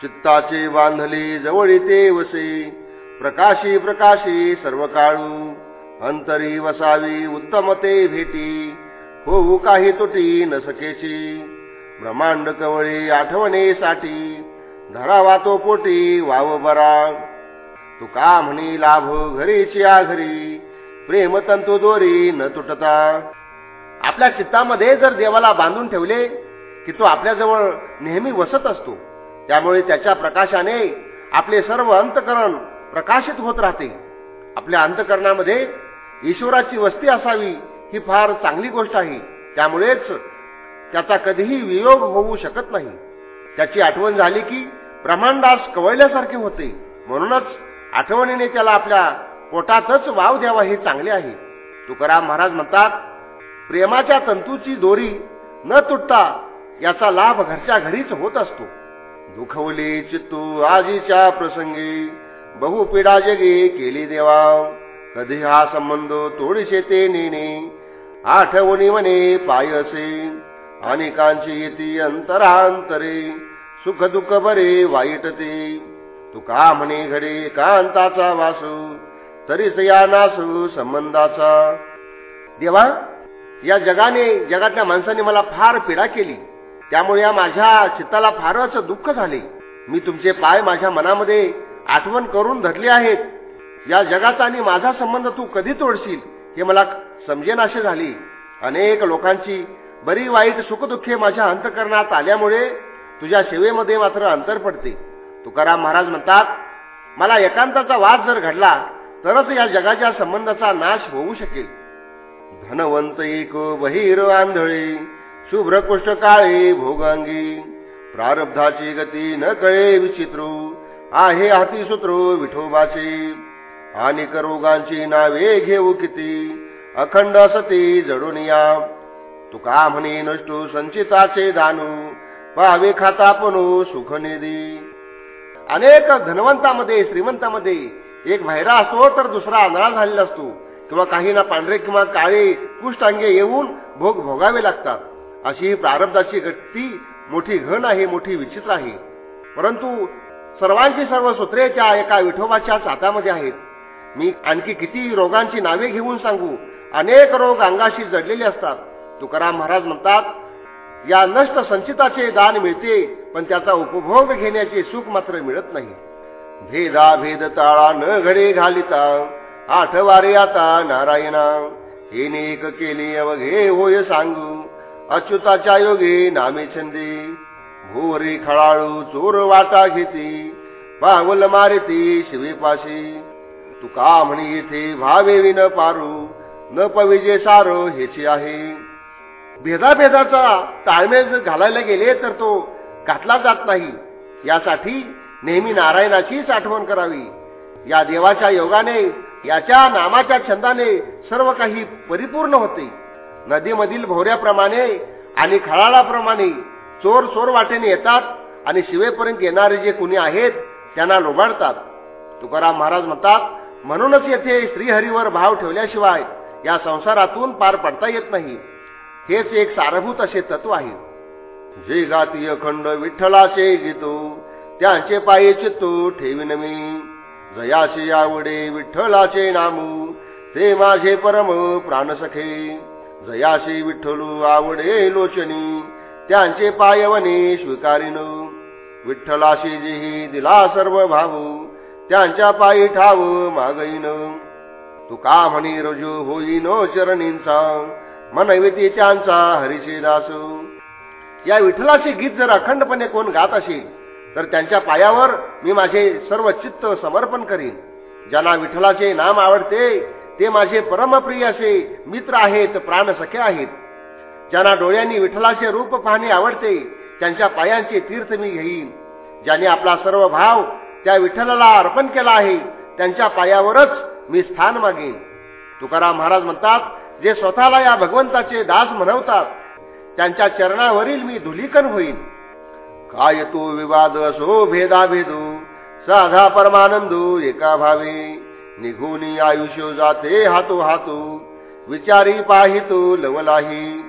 चित्ताचे बांधले जवळी ते वसे प्रकाशी प्रकाशी सर्व काळू. अंतरी वसावी उत्तमते भेटी. होऊ काही तुटी न सकेची ब्रह्मांड कवळी आठवणेसाठी धरावा तो पोटी वाव बरा. तुका म्हणी लाभ घरीची घरी प्रेम तंतू दोरी न तुटता. आपल्या चित्तामध्ये जर देवाला बांधून ठेवले की तो आपल्याजवळ नेहमी वसत असतो त्यामुळे त्याच्या प्रकाशाने आपले सर्व अंतकरण प्रकाशित होत राहते. आपल्या अंतकरणामध्ये ईश्वराची वस्ती असावी ही फार चांगली गोष्ट आहे. त्यामुळेच त्याचा कधीही वियोग होऊ शकत नाही. त्याची आठवण झाली की ब्रह्मांडास कवळल्यासारखे होते. म्हणूनच आठवणीने त्याला आपल्या पोटातच वाव द्यावा हे चांगले आहे. तुकाराम महाराज म्हणतात प्रेमाच्या तंतूची दोरी न तुटता याचा लाभ घरच्या घरीच होत असतो. दुखवली चित्तू आजीच्या प्रसंगी. बहुपिडा जगे केली देवा. कधी हा संबंध तोडीशे ते नेणे. आठवणी म्हणे पाय असे. अनेकांची येती अंतरांतरे. सुख दुःख बरे वाईट ते तू का म्हणे घडे कांताचा वासू. तरीच या नासू संबंधाचा. देवा या जगाने जगातल्या माणसाने मला फार पीडा केली. त्यामुळे या माझ्या चित्ताला फारच दुःख झाले. मी तुमचे पाय माझ्या मनामध्ये आठवण करून धरले आहेत. या जगाचा आणि माझा संबंध तू कधी तोडशील हे मला समजेनाशे झाली. अनेक लोकांची बरी वाईट सुखदुःखे माझ्या अंतकरणात आल्यामुळे तुझ्या सेवेमध्ये मात्र अंतर पडते. तुकाराम महाराज म्हणतात मला एकांताचा वाद जर घडला तरच या जगाच्या संबंधाचा नाश होऊ शकेल. धनवंत एक बहिर आंधळे शुभ्र कुष्ठ काळे भोगांगी. प्रारब्धाची गती न कळे विचित्रू आहे हाती सूत्र विठोबाचे. आणि रोगांची नावे घेऊ किती अखंड असती जडून या. तुका म्हणे नष्टो संचिताचे दानू पावे खाता पणू सुख निधी अनेक धनवंतामध्ये श्रीमंतामध्ये एक व्हायरा असतो तर दुसरा आंधळा झालेला असतो किंवा काही ना पांढरे किंवा काळे कुष्टांगे येऊन भोग भोगावे लागतात. अशी प्रारब्धाची गती मोठी घन आहे मोठी विचित्र आहे. परंतु सर्वांची सर्व सूत्रे त्या एका विठोबाच्या हातामध्ये आहेत. मी आणखी किती रोगांची नावे घेऊन सांगू? अनेक रोग अंगाशी जडलेले असतात. तुकाराम महाराज म्हणतात या नष्ट संचिताचे दान मिळते पण त्याचा उपभोग घेण्याचे सुख मात्र मिळत नाही. भेदा भेद ताळा न घडे घालिता आठवारे आता नारायणा हे नेक केले अवघे होय सांगू. अच्युताच्या योगे नामे छंदे. भोरे खळाळू चोर वाटा घेते. पावल मारती शिवेपाशी. तुका म्हणी येथे भावे विन पारू. न पविजे सारो हेची आहे. भेदाभेदाचा ताळमेळ घालायला गेले तर तो घातला जात नाही. यासाठी नेहमी नारायणाचीच आठवण करावी. या देवाच्या योगाने याच्या नामाच्या छंदाने सर्व काही परिपूर्ण होते. नदीमधील भोऱ्याप्रमाणे आणि खळाळाप्रमाणे चोर चोर वाटेने येतात आणि शिवेपर्यंत येणारे जे कुणी आहेत त्यांना लोबाडतात. तुकाराम महाराज म्हणतात म्हणूनच येथे श्रीहरीवर भाव ठेवल्याशिवाय या संसारातून पार पडता येत नाही. हेच एक सारभूत असे तत्व आहे. जे गातीय खंड विठ्ठलाचे घेतो त्यांचे पायी चित्तो ठेवीन मी. जयाशी आवडे विठ्ठलाचे नामू ते माझे परम प्राणसखे. जयाशी विठ्ठलू आवडे लोचनी त्यांचे पायवने स्वीकारीन. विठ्ठलाशी जेही दिला सर्व भाऊ त्यांच्या पायी ठाव मागईन. तुका म्हणी रजू होईन चरणींचा मनविती त्यांचा हरिचे दास या विठ्ठलाचे गीत जर अखंडपणे कोण गात असेल तर त्यांच्या पायावर मी माझे सर्व चित्त समर्पण करीन. ज्यांना विठ्ठलाचे नाम आवडते ते माझे परमप्रिय असे मित्र आहेत प्राणसखे आहेत. ज्यांना डोळ्यांनी विठ्ठलाचे रूप पाहणे आवडते त्यांच्या पायांचे तीर्थ मी घेईन. ज्याने आपला सर्व भाव त्या विठ्ठलाला अर्पण केला आहे त्यांच्या पायावरच मी स्थान मागेन. तुकाराम महाराज म्हणतात जे स्वतःला या भगवंताचे दास म्हणवतात त्यांच्या चरणावरील मी धुलीकन होईन. काय तो विवाद असो भेदाभेदू साधा परमानंदू एका भावे निघून आयुष्य जाते हातो हातो विचारी पाहितो लवलाही.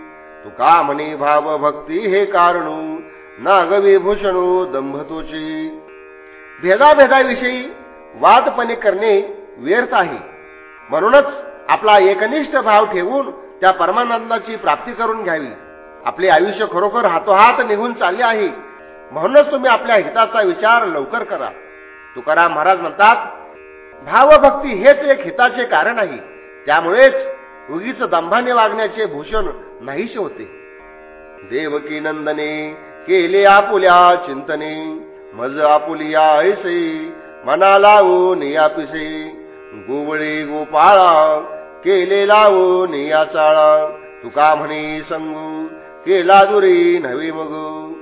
तुका म्हणे भाव भक्ती हे कारणू. नागविभूषणो दंभतोची. भेदाभेदाविषयी वादपणे करणे व्यर्थ आहे. म्हणूनच आपला एकनिष्ठ भाव ठेवून त्या परमानंदाची प्राप्ती करून घ्यावी. आपले आयुष्य खरोखर हातोहात निघून चालले आहे. म्हणूनच तुम्ही आपल्या हिताचा विचार लवकर करा. तुकाराम महाराज म्हणतात भावभक्ती हेच एक हिताचे कारण आहे. त्यामुळेच उगीच दंभाने वागण्याचे भूषण नाहीसे होते. देवकी नंदने केले आपुल्या चिंतने मज आपुलिया ऐसे मना लावो नियापिसे गोवळे गोपाळा केले लावो निया चाळा तुका म्हणे संगू केला दुरी नवी मग.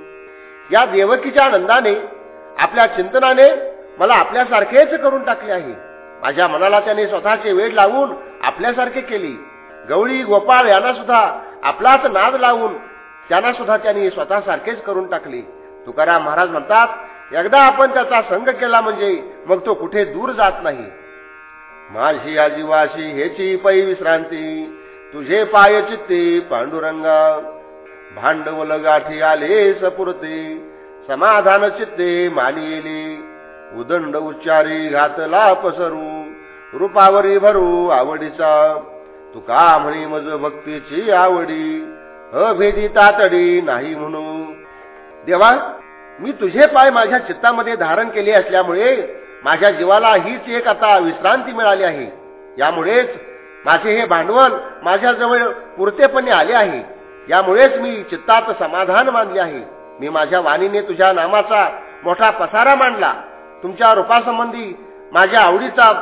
या देवकीच्या नंदाने आपल्या चिंतनाने मला आपल्यासारखेच करून टाकले आहे. माझ्या मनाला त्याने स्वतःचे वेळ लावून आपल्यासारखे केले. गवळी गोपाळ यांना सुद्धा आपलाच नाद लावून त्यांना सुद्धा त्यांनी स्वतःसारखेच करून टाकले. तुकाराम महाराज म्हणतात एकदा आपण त्याचा संग केला म्हणजे मग तो कुठे दूर जात नाही. माझी आजीवाशी हेची पै विश्रांती तुझे पाय चित्ते पांडुरंगा भांडवल गाठी आले सपुरते समाधान चित्ते मानिले उदंड उच्चारी घातला पसरू रूपावरी भरू आवडीचा. तुका म्हणी मज भक्तीची आवडी अभेदी तातडी नाही म्हणू. देवा मी तुझे पाय माझ्या चित्तामध्ये धारण केले असल्यामुळे माझ्या जीवाला हीच एक आता विश्रांती मिळाली आहे. यामुळेच माझे हे भांडवल माझ्याजवळ पुरतेपणे आले आहे. यामुळेच मी चित्तात समाधान मानले आहे. मी माझ्या वाणीने तुझ्या नामाचा मोठा पसारा मांडला. तुमच्या रूपासंबंधी माझ्या आवडीचा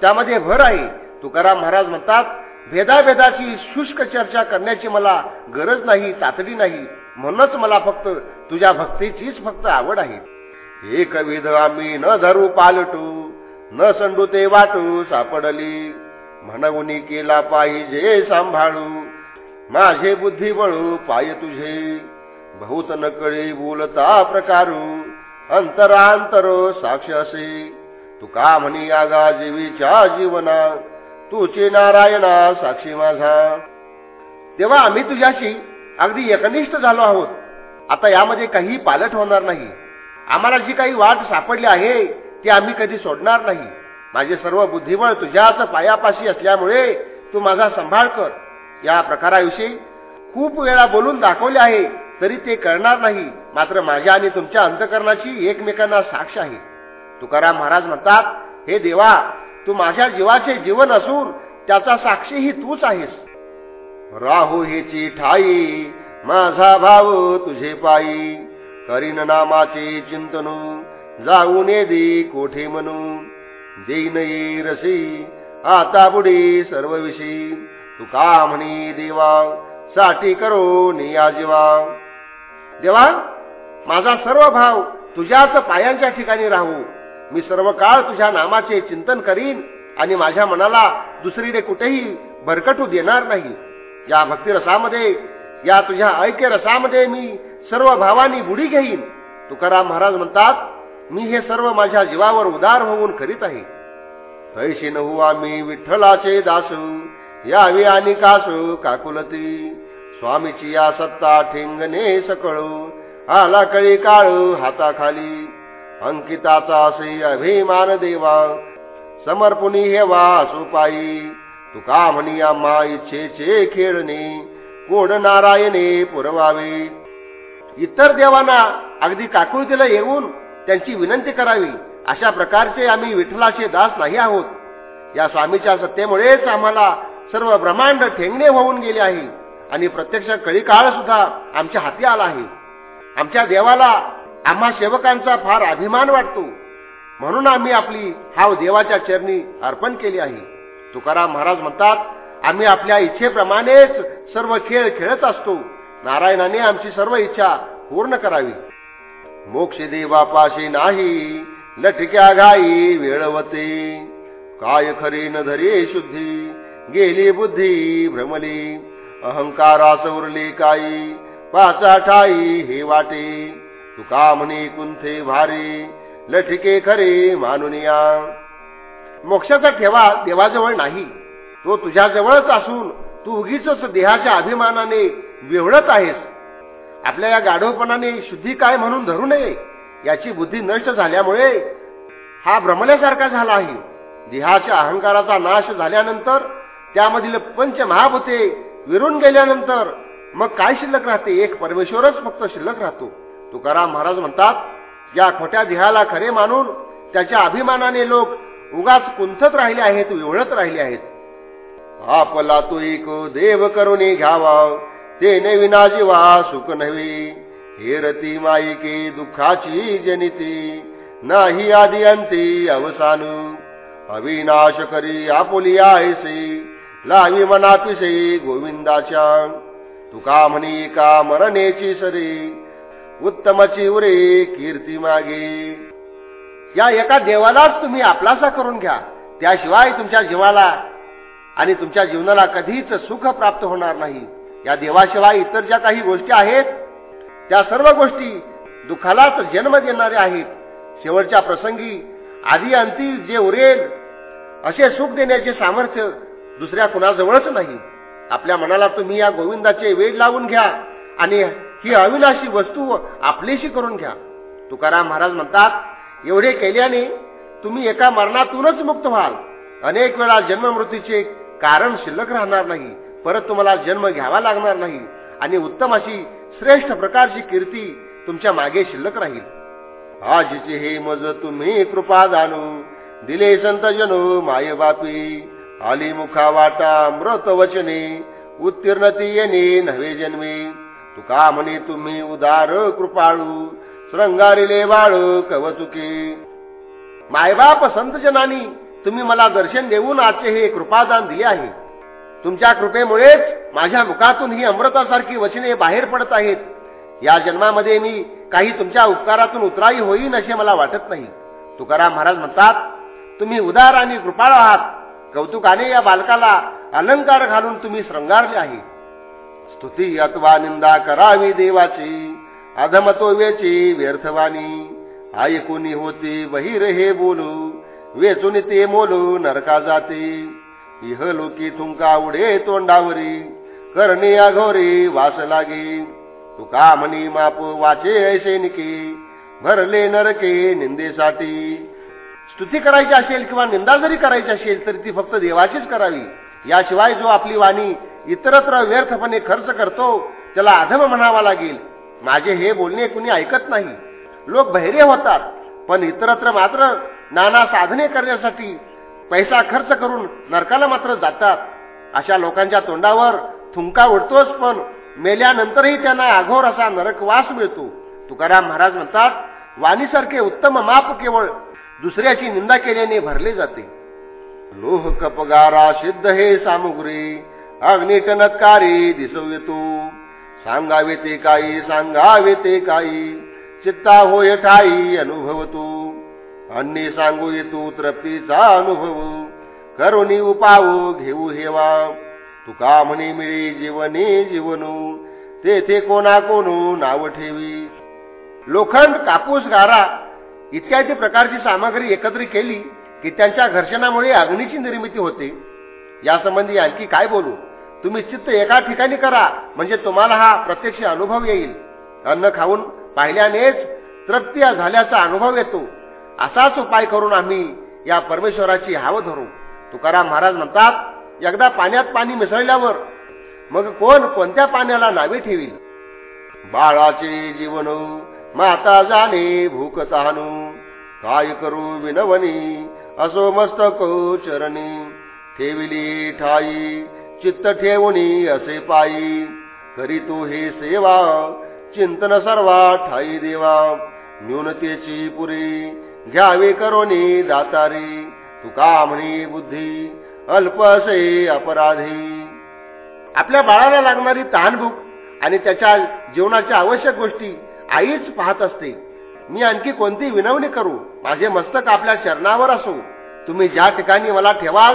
त्यामध्ये भर आहे. तुकाराम महाराज म्हणतात भेदाभेदाची शुष्क चर्चा करण्याची मला गरज नाही तातडी नाही. म्हणूनच मला फक्त तुझ्या भक्तीचीच फक्त आवड आहे. एक विध आम्ही न धरू पालटू न संडू ते वाटू सापडली. म्हणून केला पाहिजे सांभाळू माझे बुद्धी बळू पाय तुझे. बहुत नकळी बोलता प्रकारू अंतरांतर साक्ष असे. तू का म्हणी आगा जीवीच्या जीवना? तुचे नारायणा साक्षी माझा. तेव्हा आम्ही तुझ्याशी अगदी एकनिष्ठ झालो आहोत. आता यामध्ये काही पालट होणार नाही. आम्हाला जी काही वाट सापडली आहे ती आम्ही कधी सोडणार नाही. माझे सर्व बुद्धिबळ तुझ्याच पायापाशी असल्यामुळे तू माझा सांभाळ कर. या प्रकाराविषयी खूप वेळा बोलून दाखवले आहे. तरी ते करणार नाही. मात्र माझ्या आणि तुमच्या अंतकरणाची एकमेकांना साक्ष आहे. तुकाराम महाराज म्हणतात हे देवा तू माझ्या जीवाचे जीवन असून त्याचा साक्षीही तूच आहेस. राहू हेची ठाई माझा भाव तुझे पायी. करीन नामाचे चिंतन जाऊन दे कोठे म्हणून देईन ये रसी आता बुडी सर्व विषयी तू का म्हणी देवा साठी करो निया जीवा. देवा माझा सर्व भाव तुझ्याच पायांच्या ठिकाणी राहू. मी सर्व काळ तुझ्या नामाचे चिंतन करीन आणि माझ्या मनाला दुसरीने कुठेही भरकटू देणार नाही. या भक्तिरसामध्ये या तुझ्या ऐक्य रसामध्ये मी सर्व भावानी बुडी घेईन. तुकाराम महाराज म्हणतात मी हे सर्व माझ्या जीवावर उदार होऊन करीत आहे. तैशी नहू आम्ही विठ्ठलाचे दास यावी आणि कासू काकुलती. स्वामीची या सत्ता ठेंगणे सकळू. आला कळी काळू हाताखाली. अंकिताचा असे अभिमान देवा. समर्पणी हेवा सुपाई तुका म्हणी आम्हा इच्छेचे खेळणे. कोड नारायणे पुरवावे. इतर देवांना अगदी काकुळतीला येऊन त्यांची विनंती करावी. अशा प्रकारचे आम्ही विठ्ठलाचे दास नाही आहोत. या स्वामीच्या सत्तेमुळेच आम्हाला सर्व ब्रह्मांड ठेंगणे होऊन गेले आहे. आणि प्रत्यक्ष कळी काळ सुद्धा आमच्या हाती आला आहे. आमच्या देवाला आम्हा सेवकांचा फार अभिमान वाटतो. म्हणून आम्ही आपली हाव देवाच्या चरणी अर्पण केली आहे. तुकाराम महाराज म्हणतात आम्ही आपल्या इच्छेप्रमाणेच सर्व खेळ खेळत असतो. नारायणाने आमची सर्व इच्छा पूर्ण करावी. मोक्ष देवापाशी नाही लटक्या घाई वेळवते. काय खरी न धरी शुद्धी गेली बुद्धी भ्रमली. अहंकारास उरली काही पाचा ठाई हे वाटे. तुका म्हणे कुंथे भारी लठिके खरे मानुनिया. मोक्षाचा ठेवा देवाजवळ नाही तो तुझ्याजवळच असून तू उगीच देहाच्या अभिमानाने विवळत आहेस. आपल्या या गाढवपणाने शुद्धी काय म्हणून धरू नये याची बुद्धी नष्ट झाल्यामुळे हा भ्रमल्यासारखा झाला आहे. देहाच्या अहंकाराचा नाश झाल्यानंतर त्यामधील पंच महाभूते विरून गेल्यानंतर मग काय शिल्लक राहते? एक परमेश्वरच फक्त शिल्लक राहतो. तुकाराम महाराज म्हणतात या खोट्या देहाला खरे मानून त्याच्या अभिमानाने लोक उगाच कुंथत राहिले आहेत विवळत राहिले आहेत. आपला तो एक देव करून घ्यावा ते विना जीवा सुख नव्हे. हेरती माईके दुःखाची जनिती नाही आदी अंती अवसानू. अविनाश करी आपुली आयसी. लावी मनापिसई गोविंदाच्या. तुका म्हणी का मरणेची सरी? उत्तमची उरे कीर्ती मागे. या एका देवालाच तुम्ही आपलासा करून घ्या. त्याशिवाय तुमच्या जीवाला आणि तुमच्या जीवनाला कधीच सुख प्राप्त होणार नाही. या देवाशिवाय इतर ज्या काही गोष्टी आहेत त्या सर्व गोष्टी दुःखालाच जन्म देणाऱ्या आहेत. शेवटच्या प्रसंगी आधी अंती जे उरेल असे सुख देण्याचे सामर्थ्य दुसऱ्या कुणाजवळच नाही. आपल्या मनाला तुम्ही या गोविंदाचे वेळ लावून घ्या आणि ही अविनाशी वस्तू आपलीशी करून घ्या. तुकाराम महाराज म्हणतात एवढे केल्याने तुम्ही एका मरणातूनच मुक्त व्हाल. अनेक वेळा जन्ममृत्यूचे कारण शिल्लक राहणार नाही. परत तुम्हाला जन्म घ्यावा लागणार नाही. आणि उत्तम अशी श्रेष्ठ प्रकारची कीर्ती तुमच्या मागे शिल्लक राहील. आजचे हे मज तुम्ही कृपा जाणू. दिले संत जनो माय बापी आली मुखा वाटा मृत वचने उत्तीर्णती येणे नव्हे जन्मे. तुका म्हणे तुम्ही उदार कृपाळू श्रंगारिले बाळ कवचुके. मायबाप संत जनानी तुम्ही मला दर्शन देऊन आजचे हे कृपादान दिले आहे. तुमच्या कृपेमुळेच माझ्या मुखातून ही अमृतासारखी वचने बाहेर पडत आहेत. या जन्मामध्ये मी काही तुमच्या उपकारातून उतराई होईन असे मला वाटत नाही. तुकाराम महाराज म्हणतात तुम्ही उदार आणि कृपाळ आहात. कौतुकाने या बालकाला अलंकार घालून तुम्ही श्रंगारले आहे. स्तुती अथवा निंदा करावी देवाची अधमतोवेची व्यर्थवाणी. ऐकुनी होती बहिर हे बोलू वेचून ते मोलू नरका जाते. इह लोकी तुमका उडे तोंडावरी करणे अघोरी वास लागे. तुका म्हणी माप वाचे ऐसे निके भरले नरके निंदेसाठी स्तुती करायची असेल किंवा निंदा जरी करायची असेल तरी ती फक्त देवाचीच करावी. याशिवाय जो आपली वाणी इतरत्र व्यर्थपणे खर्च करतो त्याला अधम म्हणावा लागेल. माझे हे बोलणे कुणी ऐकत नाही. लोक बहिरे होतात पण इतरत्र मात्र नाना साधने करण्यासाठी पैसा खर्च करून नरकाला मात्र जातात. अशा लोकांच्या तोंडावर थुंका उडतोच पण मेल्यानंतरही त्यांना आघोर असा नरकवास मिळतो. तुकाराम महाराज म्हणतात वाणीसारखे उत्तम माप केवळ दुसऱ्याची निंदा केल्याने भरले जाते. लोह कपगारा सिद्ध हे सामुग्री अग्निटनकारी दिसव येतो सांगावे ते काही सांगावे ते काही चित्ता होय ठाई अनुभवतो अन्नी सांगू येतो तृप्तीचा अनुभव करुणी उपाव घेऊ हेवा. तुका म्हणे मिळे जीवने जीवनू तेथे कोणा कोणू नाव ठेवी. लोखंड कापूस गारा इत्यादी प्रकारची सामग्री एकत्रित केली की त्यांच्या घर्षणामुळे अग्नीची निर्मिती होते. यासंबंधी आणखी काय बोलू? तुम्ही चित्त एका ठिकाणी करा म्हणजे तुम्हाला हा प्रत्यक्ष अनुभव येईल. अन्न खाऊन पाहिल्यानेच तृप्ती झाल्याचा अनुभव येतो. असाच उपाय करून आम्ही या परमेश्वराची हाव धरू. तुकाराम महाराज म्हणतात एकदा पाण्यात पाणी मिसळल्यावर मग कोण कोणत्या पाण्याला नावे ठेवील? बाळाचे जीवन माता जाणे भूक तानू काय करू विनवनी? असो मस्तक चरणी. ठेविली ठाई चित्त ठेवणी असे पायी. करी तू हे सेवा चिंतन सर्वा ठाई देवा. न्यूनतेची पुरी घ्यावे करोनी दातारी. तुका म्हणी बुद्धी अल्प असे अपराधी. आपल्या बाळाला लागणारी तहानभूक आणि त्याच्या जीवनाच्या आवश्यक गोष्टी आईच पाहत असते. मी आणखी कोणती विनवणी करू? माझे मस्तक आपल्या चरणावर असो. तुम्ही ज्या ठिकाणी मला ठेवाल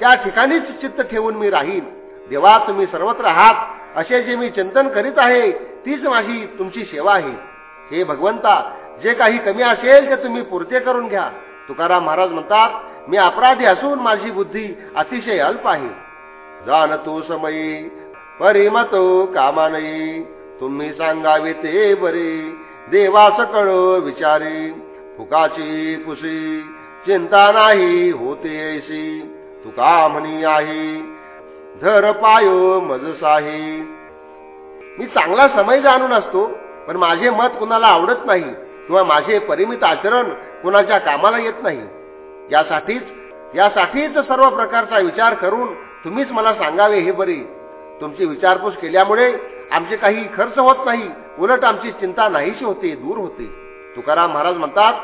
त्या ठिकाणीच चित्त ठेवून मी राहीन. देवा तुम्ही सर्वत्र आहात. असे जे मी चिंतन करीत आहे तीच माझी तुमची सेवा आहे. हे भगवंता जे काही कमी असेल ते तुम्ही पुरते करून घ्या. तुकाराम महाराज म्हणतात मी अपराधी असून माझी बुद्धी अतिशय अल्प आहे. जाणतो समयी परिमतो कामानयी. तुम्ही सांगावे ते बरे. देवास कळ विचारी फुकाची कुशी. चिंता नाही होते ऐसी तुका म्हणी आहे धर पायो मजसाही मी चांगला समय जाणून असतो पण माझे मत कुणाला आवडत नाही किंवा माझे परिमित आचरण कुणाच्या कामाला येत नाही. यासाठीच यासाठीच सर्व प्रकारचा विचार करून तुम्हीच मला सांगावे हे बरे. तुमची विचारपूस केल्यामुळे आमचे काही खर्च होत नाही. उलट आमची चिंता नाहीशी होते दूर होते. तुकाराम महाराज म्हणतात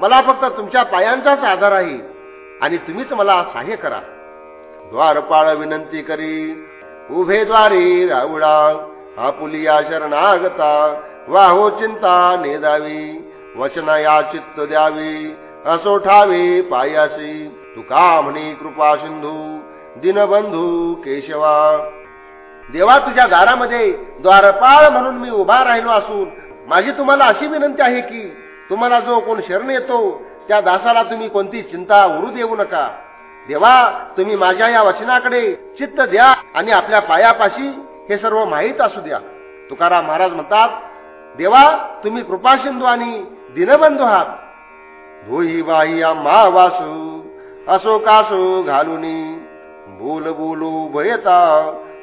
मला फक्त तुमच्या पायांचाच आधार आहे आणि तुम्हीच मला सहाय्य करा. द्वारपाळ विनंती करी उभे द्वारे रावडा आपुलिया शरणागता वाहो चिंता नेदावी वचना या चित्त द्यावी असो ठावे पायासी तुका म्हणे कृपा सिंधू दिनबंधू केशवा. देवा तुझ्या दारामध्ये द्वारपाळ म्हणून मी उभा राहिलो असून माझी तुम्हाला अशी विनंती आहे की तुम्हाला जो कोण शरण येतो त्या दासाला तुम्ही कोणती चिंता उरू देऊ नका. देवा तुम्ही माझ्या या वचनाकडे चित्त द्या आणि आपल्या पायापाशी हे सर्व माहीत असू द्या. तुकाराम महाराज म्हणतात देवा तुम्ही कृपासिंधू आणि दिनबंधू आहात. भोई बाई मा वासू असो कासो घालून बोल बोलू भयता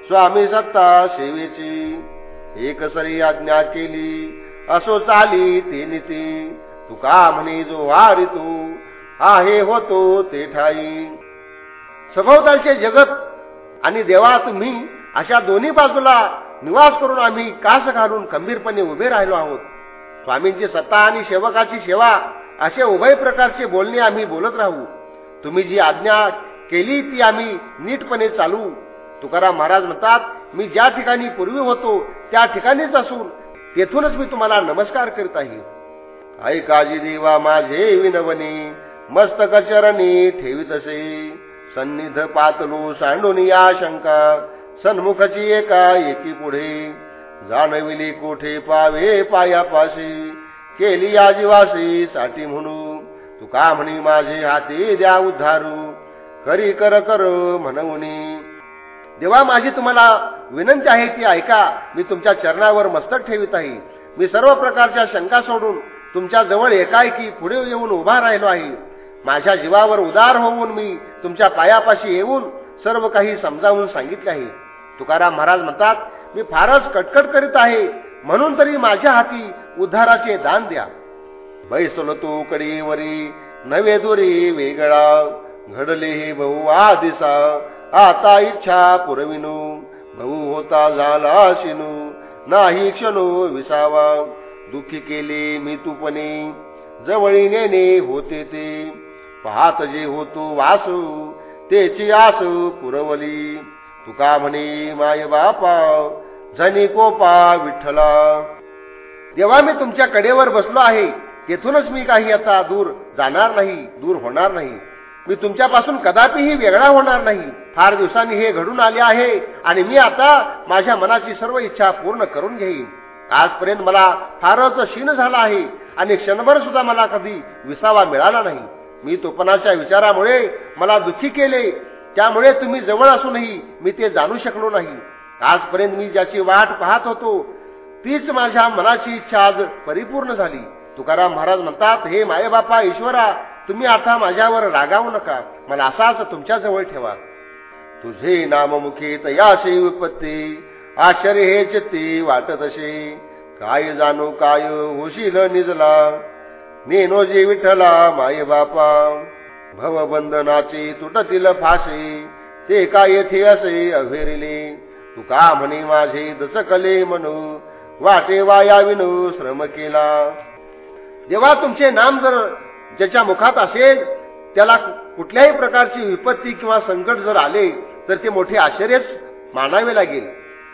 स्वामी सत्ता सेवेची. एक सरी आज्ञा केली असो चाली ते नीती. तुका म्हणे जो वारी तू आहे होतो ते ठाई. सभोवतालचे जगत आणि देवा तुम्ही अशा दोन्ही बाजूला निवास करून आम्ही कास घालून खंबीरपणे उभे राहिलो आहोत. स्वामींची सत्ता आणि सेवकाची सेवा असे उभय प्रकारचे बोलणे आम्ही बोलत राहू. तुम्ही जी आज्ञा केली ती आम्ही नीटपणे चालू. तुकाराम महाराज म्हणतात मी ज्या ठिकाणी पूर्वी होतो त्या ठिकाणीच असून तेथूनच मी तुम्हाला नमस्कार करीत आहे. ऐकाजी देवा माझे विनवनी मस्तक चरणी ठेवी तसे सन्निध पातलू सांडून या शंका सन्मुखची एका एकी पुढे. जाणविली कोठे पावे पायापाशी केली आजीवासी साठी म्हणू तू का म्हणी माझे हाती द्या उद्धारू करी कर कर म्हणून देवा माझी तुम्हाला विनंती आहे ती ऐका मी तुमच्या चरणावर मस्तक ठेवित आहे. मी सर्व प्रकारच्या शंका सोडून तुमच्या जवळ एकाएकी पुढे येऊन उभा राहिलो आहे. माझ्या जीवावर उदार होऊन मी तुमच्या पायापाशी येऊन सर्व काही समजावून सांगितले आहे. तुकाराम महाराज म्हणतात मी फारच कटकट करीत आहे म्हणून तरी माझ्या हाती उद्धाराचे दान द्या. बैसलो तू कडीवरी नवे दुरी वेगळा घडले हे बहु आदिसा आता इच्छा पुरविनू भाऊ होता झाला शिनू नाही क्षणो विसावा. दुःखी केले मी तुपणे जवळी नेणे होते ते. पाहत जे होतो वासू तेची आस पुरवली. तुका म्हणे माय बापा झनी कोपा विठ्ठला. देवा मी तुमच्या कडेवर बसलो आहे. तेथूनच मी काही आता दूर जाणार नाही दूर होणार नाही. मी तुमच्यापासून कदापिही वेगळा होणार नाही. फार दिवसांनी हे घडून आले आहे आणि मी आता माझ्या मनाची सर्व इच्छा पूर्ण करून घेईन. आजपर्यंत मला फारच क्षीण झाला आहे आणि क्षणभर सुद्धा मला कधी विसावा मिळाला नाही. मी तोपणाच्या विचारामुळे मला दुःखी केले. त्यामुळे तुम्ही जवळ असूनही मी ते जाणू शकलो नाही. आजपर्यंत मी ज्याची वाट पाहत होतो तीच माझ्या मनाची इच्छा आज परिपूर्ण झाली. तुकाराम महाराज म्हणतात हे मायबापा ईश्वरा तुम्ही आता माझ्यावर रागावू नका. मला असाच तुमच्या जवळ ठेवा. तुझे नाममुखी तयाशी उत्पत्ती. आश्चर्य हे चित्ती वाटत असे. काय जाणू काय होशील निजला. नेनो जे विठ्ठला माय बापा. भवबंधनाची तुटतील फाशी ते काय येथे असे अभेरिले तू का म्हणे माझे दचकले म्हणू? वाटे वाया विनू श्रम केला. जेव्हा तुमचे नाम जर ज्याच्या मुखात असेल त्याला कुठल्याही प्रकारची विपत्ती किंवा संकट जर आले तर ते मोठे आश्चर्यच मानावे लागेल.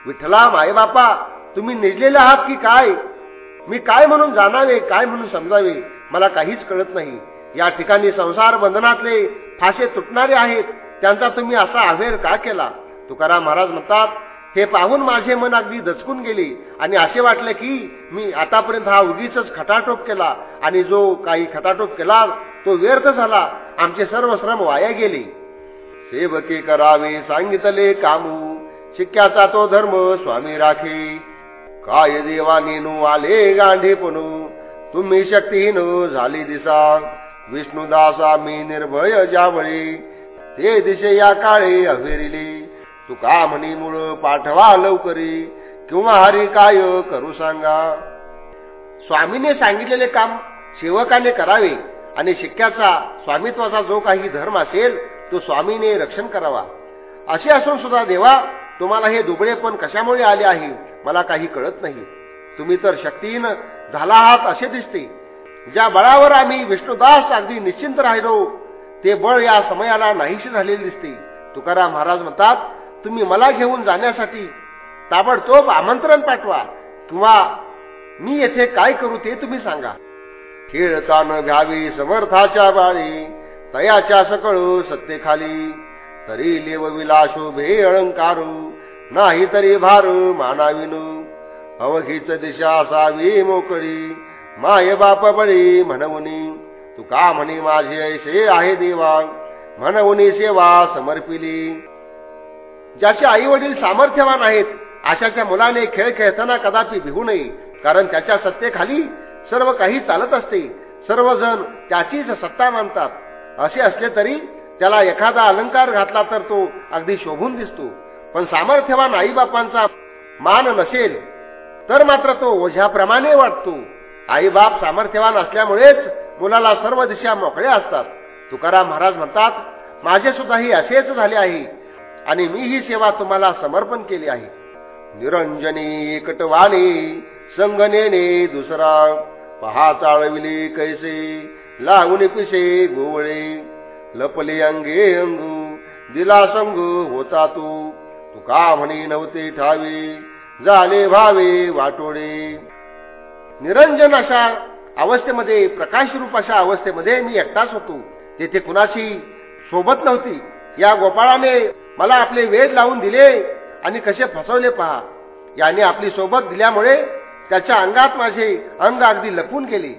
विठ्ठला मायबापा तुम्ही निजलेले आहात की काय? मी काय म्हणून जाणावे काय म्हणून समजावे? मला काहीच कळत नाही. या ठिकाणी संसार बंधनातले फासे तुटणारे आहेत. त्यांचा तुम्ही असा अभेर का केला? तुकाराम महाराज म्हणतात हे पाहून माझे मन अगदी दचकून गेले आणि असे वाटले की मी आतापर्यंत हा उगीच खटाटोप केला आणि जो काही खटाटोप केला तो व्यर्थ झाला. आमचे सर्व श्रम वाया गेले. सेवके करावे सांगितले कामू. शिक्क्याचा तो धर्म स्वामी राखे. काय देवा नेनू आले गांधी पणू तुम्ही शक्तीहीन झाली दिसा. विष्णुदासा मी निर्भय ज्यावळी. ते दिशे या काळे अभेरिले तुका म्हणी मुळ पाठवा लवकरी. किंवा हरी काय करू सांगा? स्वामीने सांगितलेले काम सेवकाने करावे आणि शिक्क्याचा स्वामित्वाचा जो काही धर्म असेल तो स्वामीने रक्षण करावा. असे असून सुद्धा देवा तुम्हाला हे दुबळे पण कशामुळे आले आहे मला काही कळत नाही. तुम्ही तर शक्तीन झाला आहात असे दिसते. ज्या बळावर आम्ही विष्णुदास अगदी निश्चिंत राहिलो ते बळ या समयाला नाहीशी झालेले दिसते. तुकाराम महाराज म्हणतात तुम्ही मला घेऊन जाण्यासाठी ताबडतोब आमंत्रण पाठवा. किंवा मी येथे काय करू ते तुम्ही सांगा. खेळता न घ्यावी समर्थाच्या बाळी. तयाच्या सकळू सत्तेखाली तरी लेव विला शोभे अलंकारू. नाही तरी भारू मानाविनू. अवघीच दिशा असावी मोकळी. माय बाप बळी म्हणवनी. तू का म्हणी माझे ऐसे आहे देवा. म्हणवनी सेवा समर्पिली. ज्याचे आई वडील सामर्थ्यवान आहेत अशाच्या मुलाने खेळ खेळताना कदापि भिवू नये कारण त्याच्या सत्तेखाली सर्व काही चालत असते. सर्वजण त्याचीच सत्ता मानतात. असे असले तरी त्याला एखादा अलंकार घातला तर तो अगदी शोभून दिसतो. पण सामर्थ्यवान आईबापांचा मान नसेल तर मात्र तो ओझ्याप्रमाणे वाटतो. आईबाप सामर्थ्यवान असल्यामुळेच मुलाला सर्व दिशा मोकळ्या असतात. तुकाराम महाराज म्हणतात माझे सुद्धा ही असेच झाले आहे. आणि मी ही सेवा तुम्हाला समर्पण केली आहे. निरंजनी एकटवाणी संगनेने दुसरा पहा चाळविले कैसे लागून पिसे गोवळे लपले अंगे अंगू दिला संग होता तू तुका म्हणे नव्हते ठावे झाले भावे वाटोळे निरंजन अशा अवस्थेमध्ये प्रकाश रूप अशा अवस्थेमध्ये मी एकटाच होतो तेथे कुणाची सोबत नव्हती. या गोपाळाने मला आपले वेध लावून दिले आणि कसे फसवले पहा. याने आपली सोबत दिल्यामुळे त्याच्या अंगात माझे अंग अगदी लपून गेले.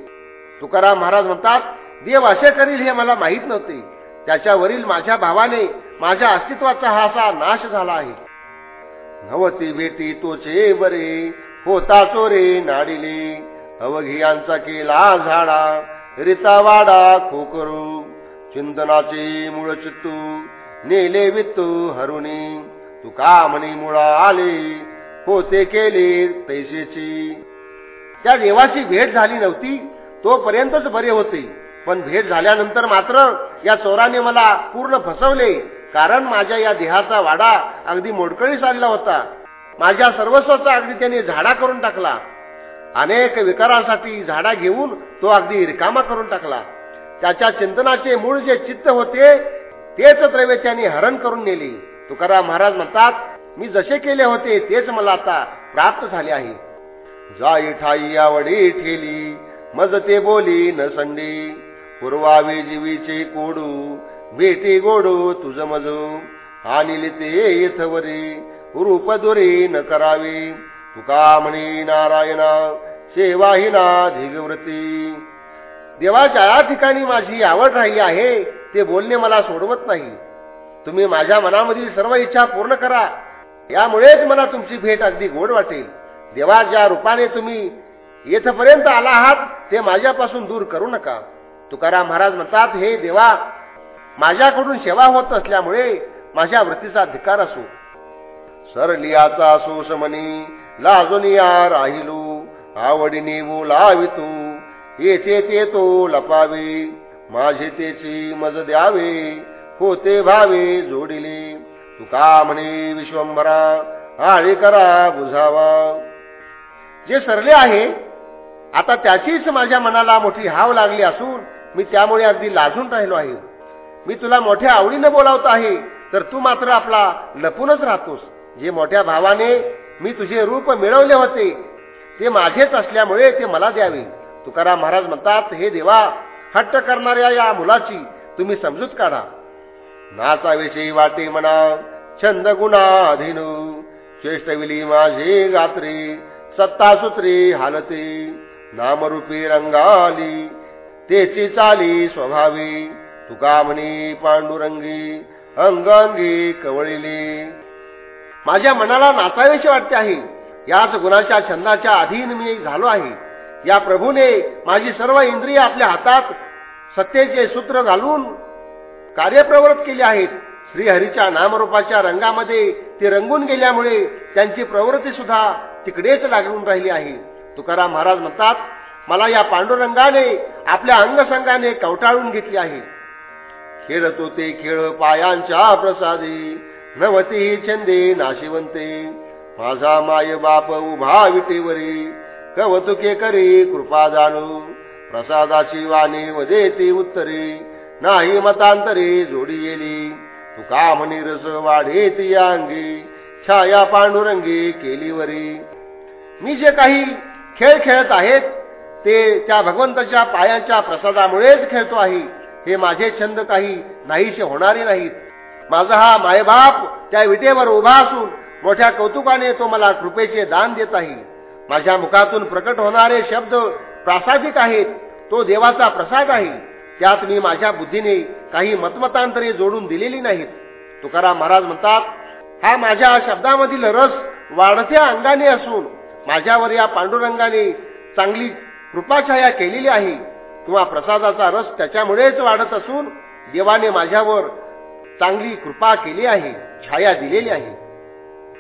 तुकाराम महाराज म्हणतात देव असे करील हे मला माहीत नव्हते. त्याच्यावरील माझ्या भावाने माझ्या अस्तित्वाचा हा असा नाश झाला आहे. नवती भेटी तोचे बरे होता चोरे नाडिले. अवघियांचा केला झाडा रिता वाडा खोकरू. चिंतनाचे मूळ चित्तू नेले मित्तू हरुणे तू तुका म्हणे मुळा आले? होते केले पैसेची. त्या देवाची भेट झाली नव्हती तोपर्यंतच बरे होते. पण भेट झाल्यानंतर मात्र या चोराने मला पूर्ण फसवले कारण माझ्या या देहाचा वाडा अगदी मोडकळी चालला होता. माझ्या सर्वस्वाचा अगदी त्याने झाडा करून टाकला. अनेक विकारांसाठी झाडा घेऊन तो अगदी रिकामा करून टाकला. त्याच्या चिंतनाचे मूळ जे चित्त होते तेच द्रव्य त्यांनी हरण करून नेले. तुकाराम महाराज म्हणतात मी जसे केले होते तेच मला आता प्राप्त झाले आहे. जाई ठाई आवडी ठेली मज ते बोली न संडी. पूर्वावी जीवीचे कोडू भेटी गोडू तुझ मजू. आणि ते इथवरी रूप दुरी न करावी. तुका म्हणी नारायणा सेवाहिना धिगव्रती देवाच्या या ठिकाणी माझी आवड राहिली आहे ते बोलणे मला सोडवत नाही. तुम्ही माझ्या मनामधील सर्व इच्छा पूर्ण करा. यामुळेच मला तुमची भेट अगदी गोड वाटेल. देवा ज्या रूपाने तुम्ही येथपर्यंत आला आहात ते माझ्यापासून दूर करू नका. तुकाराम महाराज म्हणतात हे देवा माझ्याकडून सेवा होत असल्यामुळे माझ्या वृत्तीचा धिकार असो. सर लियाचा असो समनी लाजोनिया राहिलो आवडीने बोलावितो येथे ते तो लपावे माझे तेची मज द्यावे होते भावे जोडिले. तुका म्हणे विश्वंभरा आळी करा बुझावा. जे सरले आहे आता त्याचीच माझ्या मनाला मोठी हाव लागली असून मी त्यामुळे अगदी लाजून राहिलो आहे. मी तुला मोठ्या आवडीने बोलावतो आहे तर तू मात्र आपला लपूनच राहतोस. जे मोठ्या भावाने मी तुझे रूप मिळवले होते ते माझेच असल्यामुळे ते मला द्यावे. तुकाराम महाराज म्हणतात हे देवा हट्ट करणाऱ्या या मुलाची तुम्ही समजूत काढा. नाचाविषयी वाटे म्हणा छंद गुणा अधीनू विली माझे गात्री सत्तासूत्री हालते नामरूपी रंगाली तेची चाली स्वभावी तुका म्हणी पांडुरंगी अंगांगी कवळिली. माझ्या मनाला नाचावेशी वाटते आहे याच गुणाच्या छंदाच्या अधीन मी झालो आहे. या प्रभूने माझी सर्व इंद्रिय आपल्या हातात सत्तेचे सूत्र घालून कार्यप्रवृत्त केले आहेत. श्रीहरीच्या नामरूपाच्या रंगामध्ये ते रंगून गेल्यामुळे त्यांची प्रवृत्ती सुद्धा तिकडेच लागून राहिली आहे. तुकाराम महाराज म्हणतात मला या पांडुरंगाने आपल्या अंगसंगाने कवटाळून घेतली आहे. खेळतो ते खेळ पायांच्या प्रसादी नवती छंदे नाशिवंते. माझा माय बाप उभा विटेवरी कवतुके करी कृपा जाणू. प्रसादाची वाणी वदेती उत्तरे नाही मतांतरे जोडी येली. तुका म्हणी रस वाढे या अंगी छाया पांडुरंगी केलीवरी मी जे काही खेळ खेळत आहेत ते त्या भगवंताच्या पायाच्या प्रसादामुळेच खेळतो आहे. हे माझे छंद काही नाहीसे होणारे नाहीत. माझा हा मायबाप त्या विटेवर उभा असून मोठ्या कौतुकाने तो मला कृपेचे दान देत आहे. माझ्या मुखातून प्रकट होणारे शब्द प्रासादिक आहेत तो देवाचा प्रसाद आहे. त्यात मी माझ्या बुद्धीने काही मतमतांतरे जोडून दिलेली नाहीत. तुकाराम महाराज म्हणतात हा माझ्या शब्दामधील रस वाढत्या अंगाने असून माझ्यावर या पांडुरंगाने चांगली कृपाछाया केलेली आहे. किंवा प्रसादाचा रस त्याच्यामुळेच वाढत असून देवाने माझ्यावर चांगली कृपा केली आहे छाया दिलेली आहे.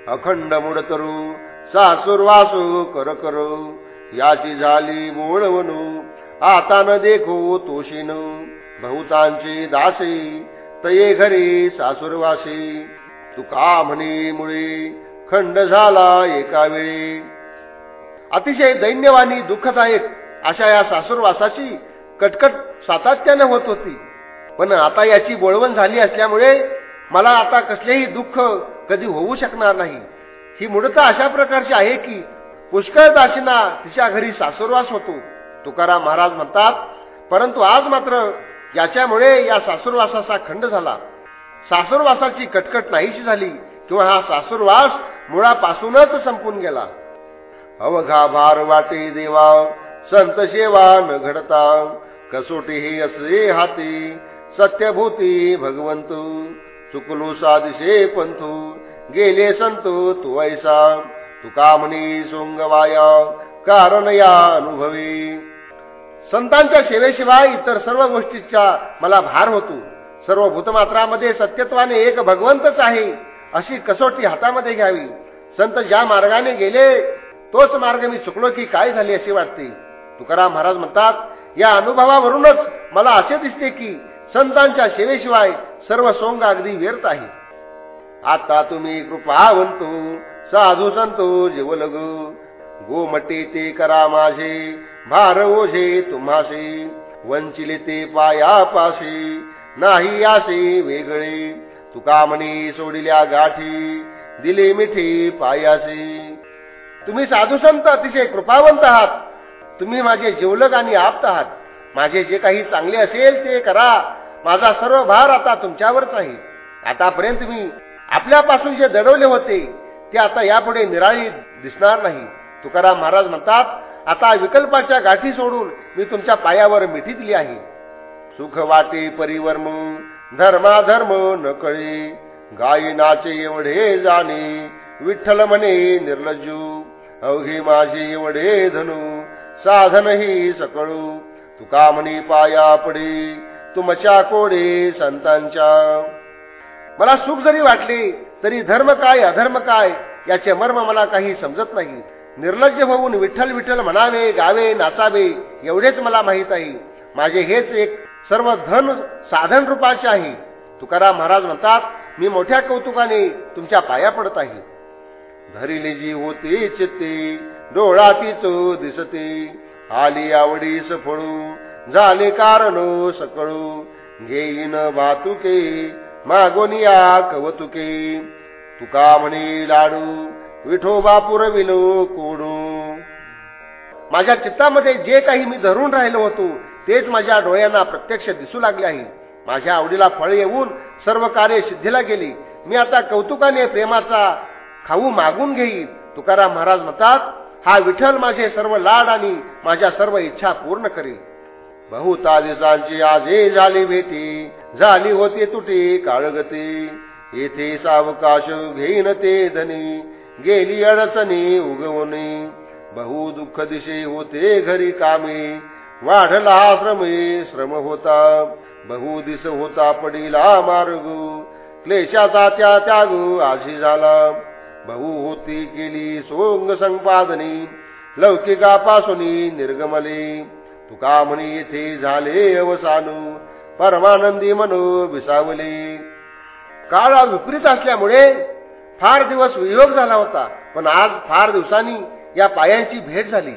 अखंड मुडतरू सासुरवासू कर करू याची झाली बोळवणू आता न देखो तोशीन बहुतांची दासी तये घरी सासुरवासी. तुका म्हणे मुळे खंड झाला एका वेळी. अतिशय दैन्यवानी दुःखदायक अशा या सासुरवासाची कटकट सातत्यानं होत होती. पण आता याची बोळवण झाली असल्यामुळे मला आता कसलेही दुःख कधी होऊ शकणार नाही. ही मूळता अशा प्रकारची आहे की पुष्कळ दासींना तिच्या घरी सासुरवास होतो. तुकाराम महाराज म्हणतात परंतु आज मात्र याच्यामुळे या सासुरवासाचा खंड झाला. सासुरवासाची कटकट नाहीशी झाली किंवा हा सासुरवास मुळापासूनच संपून गेला. अवघा भार वाटे देवा संत सेवा न घडता. कसोटी ही असे हाती सत्यभूती भगवंत. चुकलो सादिशे पंथू. गेले संत तू ऐसा तुका म्हणी सोंगवाया कारण या अनुभवी. संतांच्या सेवेशिवाय इतर सर्व गोष्टीचा मला भार होतो. सर्व भूतमात्रामध्ये सत्यत्वाने एक भगवंतच आहे अशी कसोटी हातामध्ये घ्यावी. संत ज्या मार्गाने गेले तोच मार्ग मी चुकलो की काय झाले असे वाटते. तुकाराम महाराज म्हणतात या अनुभवावरूनच मला असे दिसते की संतांच्या सेवेशिवाय सर्व सोंग अगदी व्यर्थ आहे. आता तुम्ही कृपावंतो साधू संतो जीवलग गोमटे ते करा माझे भार ओझे तुम्हासे. वंचिले ते पायापाशी नाही आसे वेगळे. तुका म्हणी सोडिल्या गाठी दिले मिठी पायासी. तुम्ही साधू संत अतिशय कृपावंत आहात. तुम्ही माझे जीवलग आणि आप्त आहात. माझे जे काही चांगले असेल ते करा. माझा सर्व भार आता तुमच्यावरच आहे. आतापर्यंत मी आपल्यापासून जे दडवले होते ते आता यापुढे निराळी दिसणार नाही. तुकाराम महाराज म्हणतात आता विकल्पाच्या गाठी सोडून मी तुमच्या पायावर मिठी दिली आहे. सुख वाटे परिवर्म धर्माधर्म न कळे गायी नाचे एवढे जाणे विठ्ठल म्हणे निर्लज्जू अवघे माझे एवढे धनु साधन ही सकळू. तुका म्हणे पाया पडे तुमच्या कोडे संतांच्या. मला सुख जरी वाटले तरी धर्म काय अधर्म काय याचे मर्म मला काही समजत नाही निर्लज्ज होऊन विठ्ठल विठ्ठल म्हणावे गावे नाचावे एवढेच मला माहीत आहे. माझे हेच एक सर्व धन साधन रूपाचे आहे. तुकाराम महाराज म्हणतात मी मोठ्या कौतुकाने तुमच्या पाया पडत आहे. धरिले जी होते चित्ते डोळातीच दिसते. आली आवडीस फळू झाले कारण सकळू. घेईन वातुके मागोनिया कवतुके. तुका म्हणे लाडू विठोबा पुरविलो कोडू. माझ्या चित्तामध्ये जे काही मी धरून राहिलो होतो तेच माझ्या डोळ्यांना प्रत्यक्ष दिसू लागले आहे. माझ्या आवडीला फळ येऊन सर्व कार्य सिद्धीला गेली. मी आता कौतुकाने प्रेमाचा खाऊ मागून घेईन तुकाराम महाराज म्हणतात हा विठ्ठल माझे सर्व लाड आणि माझ्या सर्व इच्छा पूर्ण करेल. बहुता दिवसांची आजे झाली भेटी झाली होती तुटी काळगती. येथे सावकाश घेईन ते धनी. गेली अडचणी उगवणी. बहु दुःख दिशे होते घरी कामे. वाढला श्रमे श्रम होता. बहु दिस होता पडिला मार्ग. क्लेशाचा त्या त्याग आशी झाला. बहु होती केली सोंग संपादनी. लौकिकापासून निर्गमले. तुका म्हणे येथे झाले अवसानू. परमानंदी मनो विसावले काळ विपरीत असल्यामुळे फार दिवस वियोग झाला होता पण आज फार दिवसांनी या पायांची भेट झाली.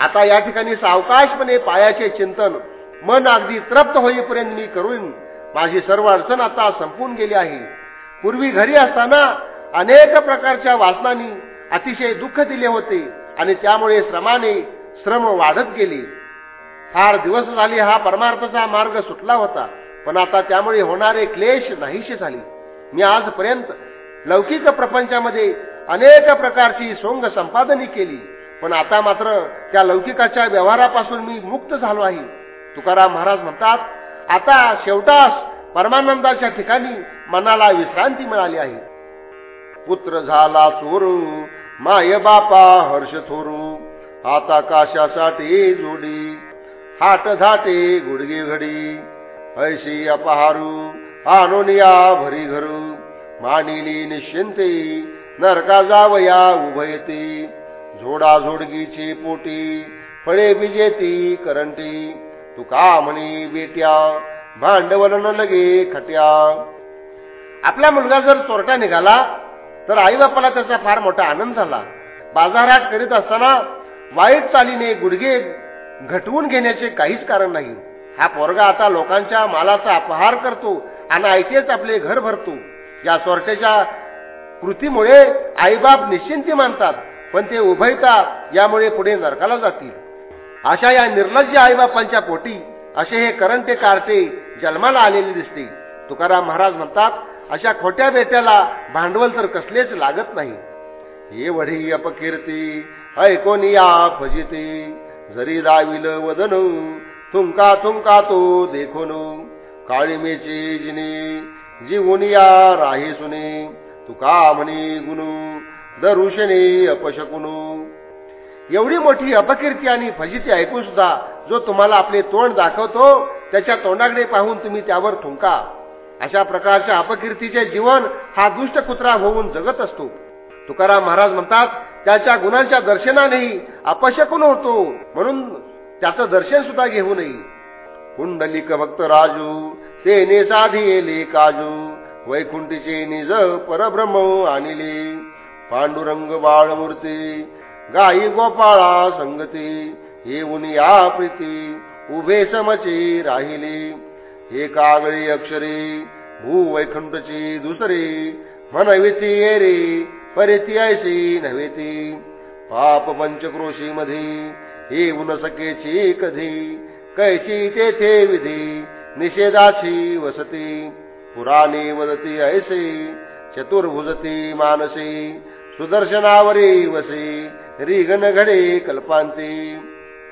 आता या ठिकाणी सावकाशपणे पायाचे चिंतन मन अगदी तृप्त होईपर्यंत मी करून माझी सर्व अडचण आता संपून गेली आहे. पूर्वी घरी असताना अनेक प्रकारच्या वासनांनी अतिशय दुःख दिले होते आणि त्यामुळे श्रमाने श्रम वाढत गेले. फार दिवस झाले हा परमार्थाचा मार्ग सुटला होता पण आता त्यामुळे होणारे क्लेश नाहीसे झाले. मी आजपर्यंत लौकिक प्रपंचामध्ये अनेक प्रकारची सोंग संपादनी केली पण आता मात्र त्या लौकिकाच्या व्यवहारापासून मी मुक्त झालो आहे. तुकाराम महाराज म्हणतात आता शेवटास परमानंदाच्या ठिकाणी मनाला विश्रांती मिळाली आहे. पुत्र झाला चोरू माय बापा हर्ष थोरू आता काशासाठी जोडी. हाट धाटे गुडगे घडी ऐशी अपहारू आनोनिया भरी घरू मानिली निश्चिंते नरका जावया उभयते झोडा झोडगीची पोटी फळे बिजेती करंटी तुका म्हणी बेट्या भांडवल न लगे खट्या. आपला मुलगा जर चोरटा निघाला तर आई बापाला त्याचा फार मोठा आनंद झाला. बाजारात करीत असताना वाईट चालीने गुडघे घटवून घेण्याचे काहीच कारण नाही. हा पोरगा आता लोकांच्या मालाचा अपहार करतो आणि ऐकेच आपले घर भरतो. या चोरट्याच्या कृतीमुळे आईबाप निश्चिंती मानतात पण ते उभयता यामुळे पुढे नरकाला जातील. अशा या निर्लज्ज आईबापांच्या पोटी असे हे करंटे कारटे जन्माला आलेले दिसते. तुकाराम महाराज म्हणतात अशा खोट्या बेट्याला भांडवल तर कसलेच लागत नाही. हे वढी अपकीर्ती ऐकोनी या फजिती जरी दाविल वदन तुमका तुमका तो देखोन. काळीमेचे जिने जीवनिया राही सुने. तुका म्हणे गुणू दरुषणे अपशकुनू. एवढी मोठी अपकीर्ती आणि फजिती ऐकून सुद्धा जो तुम्हाला आपले तोंड दाखवतो त्याच्या तोंडाकडे पाहून तुम्ही त्यावर थुंका अशा प्रकारच्या अपकीर्तीचे जीवन हा दुष्ट कुत्रा होऊन जगत असतो. तुकाराम महाराज म्हणतात त्याच्या गुणांच्या दर्शनानेही अपशकून होतो. म्हणून त्याचं दर्शन सुद्धा घेऊ नये. कुंडलिक भक्त राजू तेने साधी काजू वैकुंठीचे निज परब्रह्म आणले. पांडुरंग बाळमूर्ती गाई गोपाळा संगती येऊन या प्रीती उभे समचे राहिले. हे कागळी अक्षरे भू वैकुंठची दुसरे म्हणविती ये रे परेती ऐशी नव्हेती पाप पंचक्रोशी मध्ये येऊन सकेची कधी। कैची तेथे विधी निषेधाची वसती। पुराणी वदती ऐसी चतुर्भुजती मानसी सुदर्शनावरी वसी रिगन घडे कल्पांती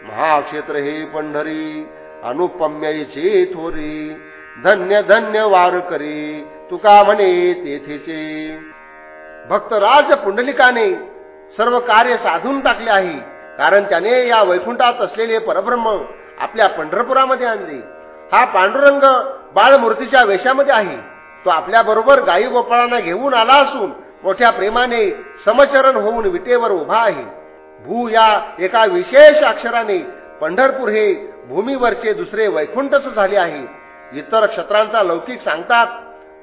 महाक्षेत्र हे पंढरी अनुपम्याचे थोरी। धन्य धन्य वार करी तुका म्हणे तेथेचे। भक्त राज पुंडलिकाने सर्व कार्य साधून टाकले आहे. कारण त्याने या वैकुंठात असलेले परब्रह्म आपल्या पंढरपुरामध्ये आणले. हा पांडुरंग बाळमूर्तीच्या वेशामध्ये आहे. तो आपल्या बरोबर गायी गोपाळांना घेऊन आला असून मोठ्या प्रेमाने समचरण होऊन विटेवर उभा आहे. भू या एका विशेष अक्षराने पंढरपूर हे भूमीवरचे दुसरे वैकुंठच झाले आहे. इतर क्षत्रांचा लौकिक सांगतात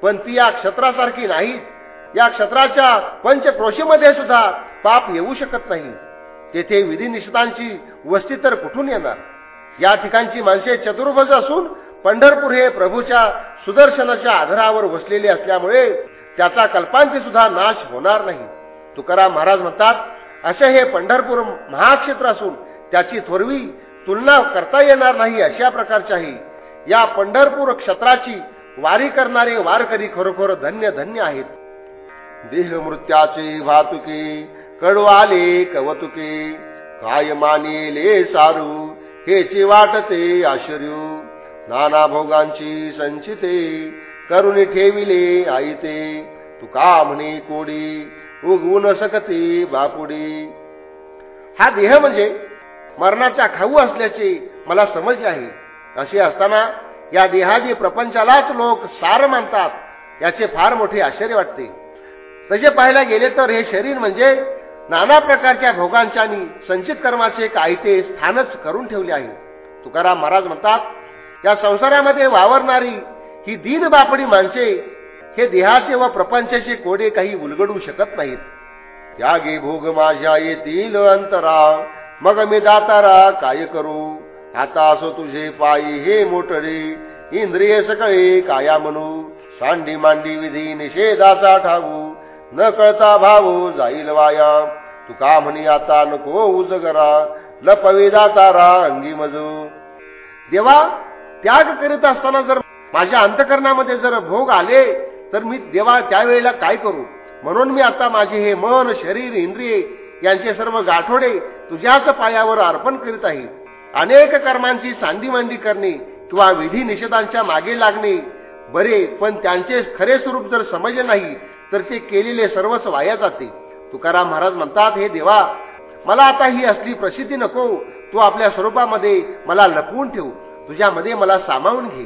पण ती या क्षत्रासारखी नाहीत. या क्षत्राच्या पंचक्रोशीमध्ये सुद्धा पाप येऊ शकत नाही. तेथे विधिनिषेधांची वस्ती तर कुठून येणार? या ठिकाणची माणसे चतुर्भज असून पंढरपूर हे प्रभूच्या सुदर्शनाच्या आधारावर वसलेले असल्यामुळे त्याचा कल्पांती सुद्धा नाश होणार नाही. तुकाराम महाराज म्हणतात असे हे पंढरपूर महाक्षेत्र असून त्याची थोरवी तुलना करता येणार नाही अशा प्रकारचे आहे या पंढरपूर क्षेत्राची वारी करणारे वारकरी खरोखर धन्य धन्य आहेत. देह मृत्याचे वाहतुके कडवाले कवतुके. काय मानेले सारू हेची वाटते आश्चर्यू. नाना भोगांची संचिते करुणी ठेविले आईते. तुका म्हणे कोडी उगवून सकते बापुडी. हा देह म्हणजे मरणाचा खाऊ असल्याचे मला समजले आहे. असे असताना या देहादी प्रपंचालाच लोक सार मानतात याचे फार मोठे आश्चर्य वाटते. तसे पाहायला गेले तर हे शरीर म्हणजे नाना प्रकारच्या भोगांच्या आणि संचित कर्माचे कायते स्थानच करून ठेवले आहे. तुकाराम महाराज म्हणतात या संसारामध्ये वावरणारी ही दीन बापडी माणसे हे देहाचे व प्रपंचाचे कोडे काही उलगडू शकत नाहीत. त्यागे भोग माझ्या येतील अंतरा मग मी दातारा काय करू? आता असो तुझे पायी हे मोटरे इंद्रिय सगळे काया म्हणू? सांडी मांडी विधी निषेधाचा ठाऊ न कळता भाऊ जाईल वाया. तू का म्हणी आता नको उजगरा लपविदा तारा अंगी मजू. देवा त्याग करीत असताना जर माझ्या अंतकरणामध्ये जर भोग आले तर मी देवा त्यावेळेला काय करू? म्हणून मी आता माझे हे मन शरीर इंद्रिये यांचे सर्व गाठोडे तुझ्याच पायावर अर्पण करीत आहे. अनेक कर्मांची सांदीमांदी करणे किंवा विधी निषेधांच्या मागे लागणे बरे पण त्यांचे खरे स्वरूप जर समजले नाही तर ते केलेले सर्वच वाया जाते. तुकाराम महाराज म्हणतात हे देवा मला आता ही असली प्रसिद्धी नको. तू आपल्या स्वरूपामध्ये मला लपवून ठेव. तुझ्यामध्ये मला सामावून घे.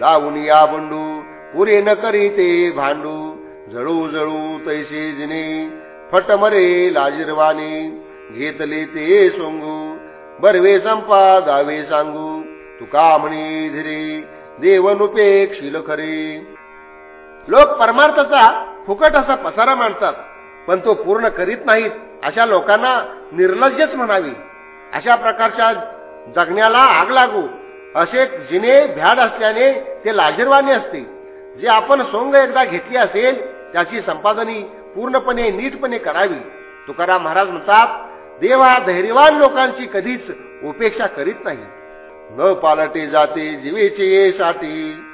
जाऊन या बंडू पुरे न करी ते भांडू. जळू जळू तैसे जिने फटमरे लाजिरवाने. घेतले ते सोंगू बरवे संपा दावे सांगू. तुका म्हणे धीरे देवनुपेक्षिल खरे. लोक परमार्थाचा फुकट असा पसारा मांडतात पण तो पूर्ण करीत नाहीत अशा लोकांना निर्लज्जच म्हणावी. अशा प्रकारच्या जगण्याला आग लागू असे जिने भ्याड असल्याने ते लाजीरवाने असते. जे आपण सोंग एकदा घेतली असेल त्याची संपादनी पूर्णपणे नीटपणे करावी. तुकाराम महाराज म्हणतात देव हा धैर्यवान लोकांची कधीच उपेक्षा करीत नाही. न पालटे जाते जीवेचे साठी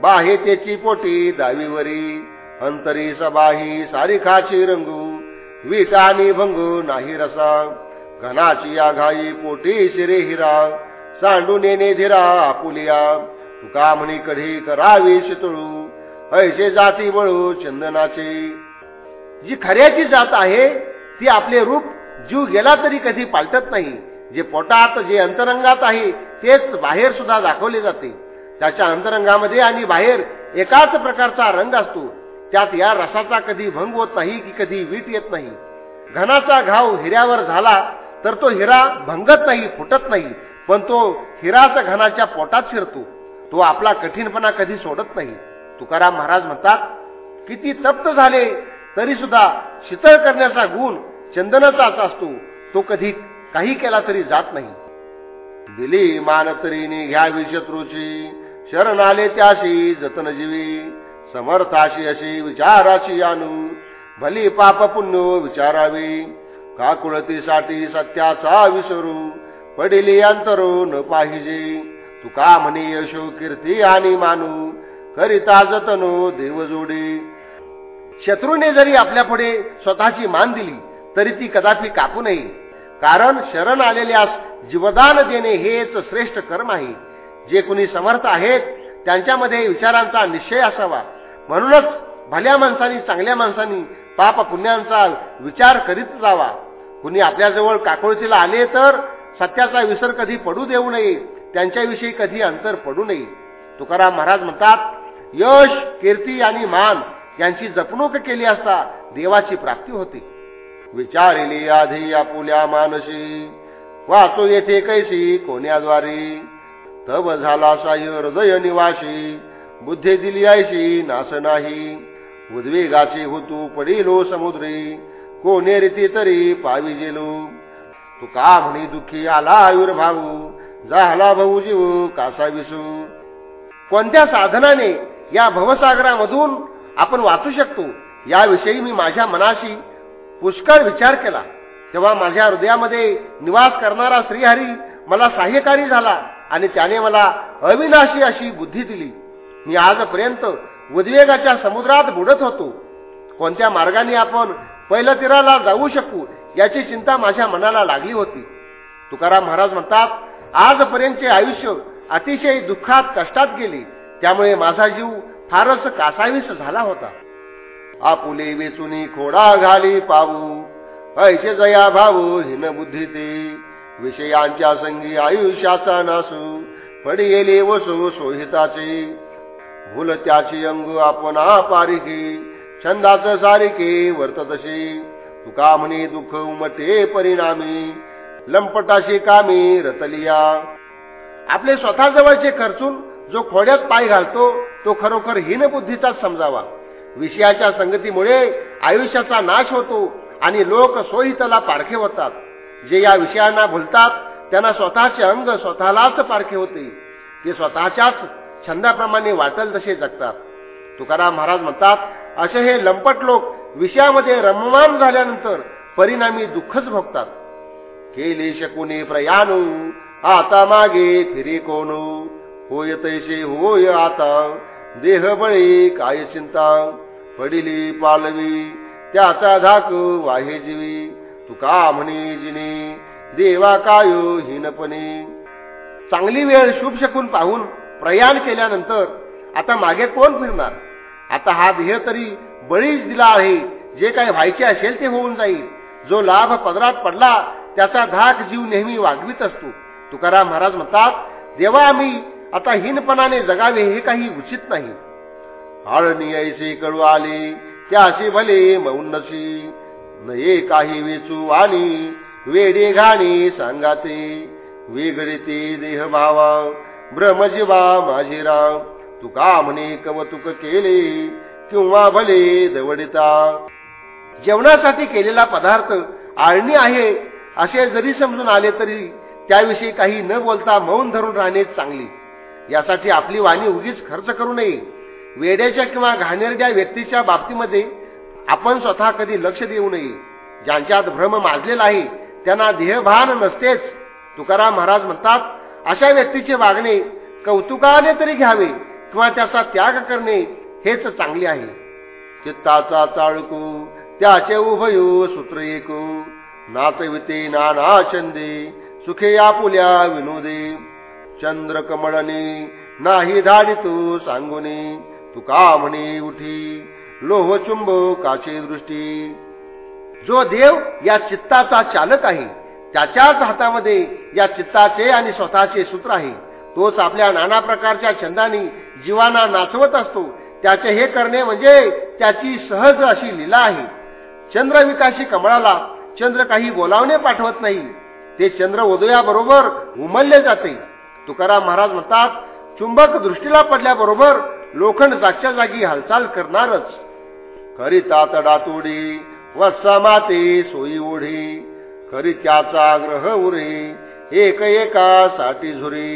बाहे त्याची पोटी दावीवरी. अंतरी सबाही सारिखाची रंगू. विटानी आणि भंगू नाही रसा. घनाची आघाई पोटी शिरे हिरा. सांडू येणे धीरा आपुलिया. तुका म्हणी कढी करावी शितळू. ऐसे जाती बळू चंदनाचे. जी खऱ्याची जात आहे ती आपले रूप जीव गेला तरी कधी पालटत नाही. जे पोटात जे अंतरंगात आहे तेच बाहेर सुद्धा दाखवले जाते. त्याच्या अंतरंगामध्ये आणि बाहेर एकाच प्रकारचा रंग असतो. त्यात या रसाचा कधी भंग होत नाही की कधी वीट येत नाही. घनाचा घाव हिऱ्यावर झाला तर तो हिरा भंगत नाही फुटत नाही पण तो हिराच घनाच्या पोटात शिरतो. तो आपला कठीणपणा कधी सोडत नाही. तुकाराम महाराज म्हणतात किती तप्त झाले तरी सुद्धा शीतळ करण्याचा गुण चंदनाचाच असतो. तो कधी काही केला तरी जात नाही. दिली मान तरी घ्यावी शत्रूची शरण आले त्याशी जतनजीवी समर्थाशी अशी विचाराशी आणू. भली पाप पुण्य विचारावी. काकुळतीसाठी सत्याचा विसरू. पडिली अंतरो न पाहिजे. तुका म्हणे यशो कीर्ती आणि मानू. करिता जतनो देवजोडी शत्रूने जरी आपल्या पुढे स्वतःची मान दिली तरी ती कदापि कापू नये. कारण शरण आलेल्यास जीवदान देणे हेच श्रेष्ठ कर्म आहे. जे कुणी समर्थ आहेत त्यांच्यामध्ये विचारांचा निश्चय असावा. म्हणूनच भल्या माणसांनी चांगल्या माणसांनी पाप पुण्यांचा विचार करीत जावा. कुणी आपल्याजवळ काकोळतीला आले तर सत्याचा विसर कधी पडू देऊ नये त्यांच्याविषयी कधी अंतर पडू नये. तुकाराम महाराज म्हणतात यश कीर्ती आणि मान यांची जपणूक केली असता देवाची प्राप्ती होते. विचारिली आधी आपुल्या मानशी वाचो येथे कैसी कोण्याद्वारे? तब झाला साय हृदय निवासी. बुद्धी दिली आयशी नास नाही. उद्वेगाची होतू पडिलो समुद्री. कोणे रीती तरी पावी गेलो. तू का म्हणी दुःखी आला आयुर्भाऊ झाला भाऊ जीव कासा विसू. कोणत्या साधनाने या भवसागरामधून आपण वाचू शकतो? याविषयी मी माझ्या मनाशी पुष्कळ विचार केला. तेव्हा माझ्या हृदयामध्ये निवास करणारा श्रीहरी मला सहाय्यकारी झाला. आणि त्याने मला अविनाशी अशी बुद्धी दिली. मी आजपर्यंत उद्वेगाच्या समुद्रात बुडत होतो. कोणत्या मार्गाने आपण पैलतीराला जाऊ शकू याची चिंता माझ्या मनाला लागली होती. तुकाराम महाराज म्हणतात आजपर्यंतचे आयुष्य अतिशय दुःखात कष्टात गेले. त्यामुळे माझा जीव फारच कासावीस झाला होता. आपुले वेचुनी खोडा घाली पाहू. ऐसे जया भाऊ हिन बुद्धी ते विषयांच्या संगी आयुष्याचा नासू पडियेले वसू सोहिताचे. भूल त्याची अंग आपण पारिके छंदाच सारिके वर्ततसे तुका म्हणे दुःख उमटे परिणामी लंपटाशी कामी रतलिया. आपले स्वतः जवळचे खर्चून जो खोड्यात पाय घालतो तो खरोखर हीन बुद्धीचाच समजावा. विषयाच्या संगतीमुळे आयुष्याचा नाश होतो आणि लोक सोहितला पारखे होतात. जे या विषयांना भुलतात त्यांना स्वतःचे अंग स्वतःलाच पारखे होते. ते स्वतःच्याच छंदाप्रमाणे वाटल तसे जगतात. तुकाराम महाराज म्हणतात असे हे लंपट लोक विषयामध्ये रममान झाल्यानंतर परिणामी दुःखच भोगतात. केले शकुने प्रयाणू आता मागे फिरे कोण? होय तैसे होय आता देह बळी काय चिंता? पडिली पालवी त्याचा धाक वाहे जीवी. तुका म्हणे जिने देवा कायो हीनपणे चांगली वेळ शुभ शकून पाहून प्रयाण केल्यानंतर आता मागे कोण फिरणार? आता हा देह तरी बळीच दिला आहे जे काही व्हायचे असेल ते होऊन जाईल. जो लाभ पदरात पडला त्याचा धाक जीव नेहमी वागवीत असतो. तुकाराम महाराज म्हणतात देवा आम्ही आता हिनपणाने जगावे हे काही उचित नाही. आळणी ऐसे कळू आले त्याचे भले मौनसी नये काही वेचू आणि वेडे घाणी सांगाते. वेगळे ते देह भावा ब्रह्मजीवा माझी राम. तुका म्हणे कवतुक केले किंवा भले दवडिता. जेवणासाठी केलेला पदार्थ आळणी आहे असे जरी समजून आले तरी त्याविषयी काही न बोलता मौन धरून राहणे चांगली. यासाठी आपली वाणी उगीच खर्च करू नये. वेड्याच्या किंवा घाणेरड्या व्यक्तीच्या बाबतीमध्ये आपण स्वतः कधी लक्ष देऊ नये. ज्यांच्यात भ्रम माजलेला आहे त्यांना देहभान नसतेच. तुकाराम महाराज म्हणतात अशा व्यक्तीचे वागणे कौतुकाने तरी घ्यावे किंवा त्याचा त्याग करणे हेच चांगले आहे. चित्ताचा चाळकू त्याचे उभयो सूत्र एकू नाचविते नाना चंदे सुखे आपुल्या विनोदे. चंद्र कमळने नाही धाडितो सांगुने तुका म्हणे उठी. लोह काचे दृष्टी. जो देव या चित्ताचा चालक आहे त्याच्याच हातामध्ये या चित्ताचे आणि स्वतःचे सूत्र आहे. तोच आपल्या नाना प्रकारच्या छंदानी जीवाना नाचवत असतो. त्याचे हे करणे म्हणजे त्याची सहज अशी लीला आहे. चंद्र विकाशी कमळाला चंद्र काही बोलावणे पाठवत नाही. ते चंद्र उदयाबरोबर उमलले जाते. तुकाराम महाराज म्हणतात चुंबक दृष्टीला पडल्याबरोबर लोखंड जागच्या जागी हालचाल करणारच. करिता तडातोडी वत्सा माते सोयी ओढी करी त्याचा ग्रह उरी एक एका साठी झुरी.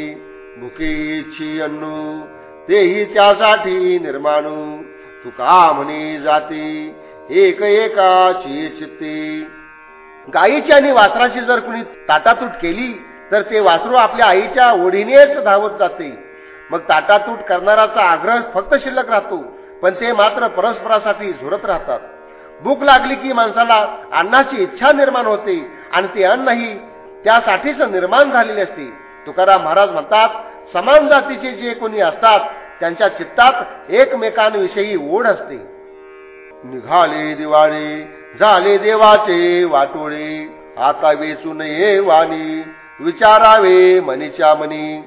भुकी इच्छी अन्नू तेही त्यासाठी निर्माणू. तुका म्हणी जाती एक एका चित्ती. गायीची आणि वासराची जर कुणी ताटातूट केली तर ते वासरू आपल्या आईच्या ओढीनेच धावत जाते. मग ताटातूट करणाराचा आग्रह फक्त शिल्लक राहतो. पण ते मात्र परस्परासाठी झुरत राहतात. भूक लागली की माणसाला अन्नाची इच्छा निर्माण होते आणि ते अन्नही त्यासाठीच निर्माण झालेले असते. तुकाराम महाराज म्हणतात समान जातीचे जे कोणी असतात त्यांच्या चित्तात एकमेकांविषयी ओढ असते. निघाले दिवाळी झाले देवाचे वाटोळे आता वेचू नये वाणी विचारावे मनीच्या मनी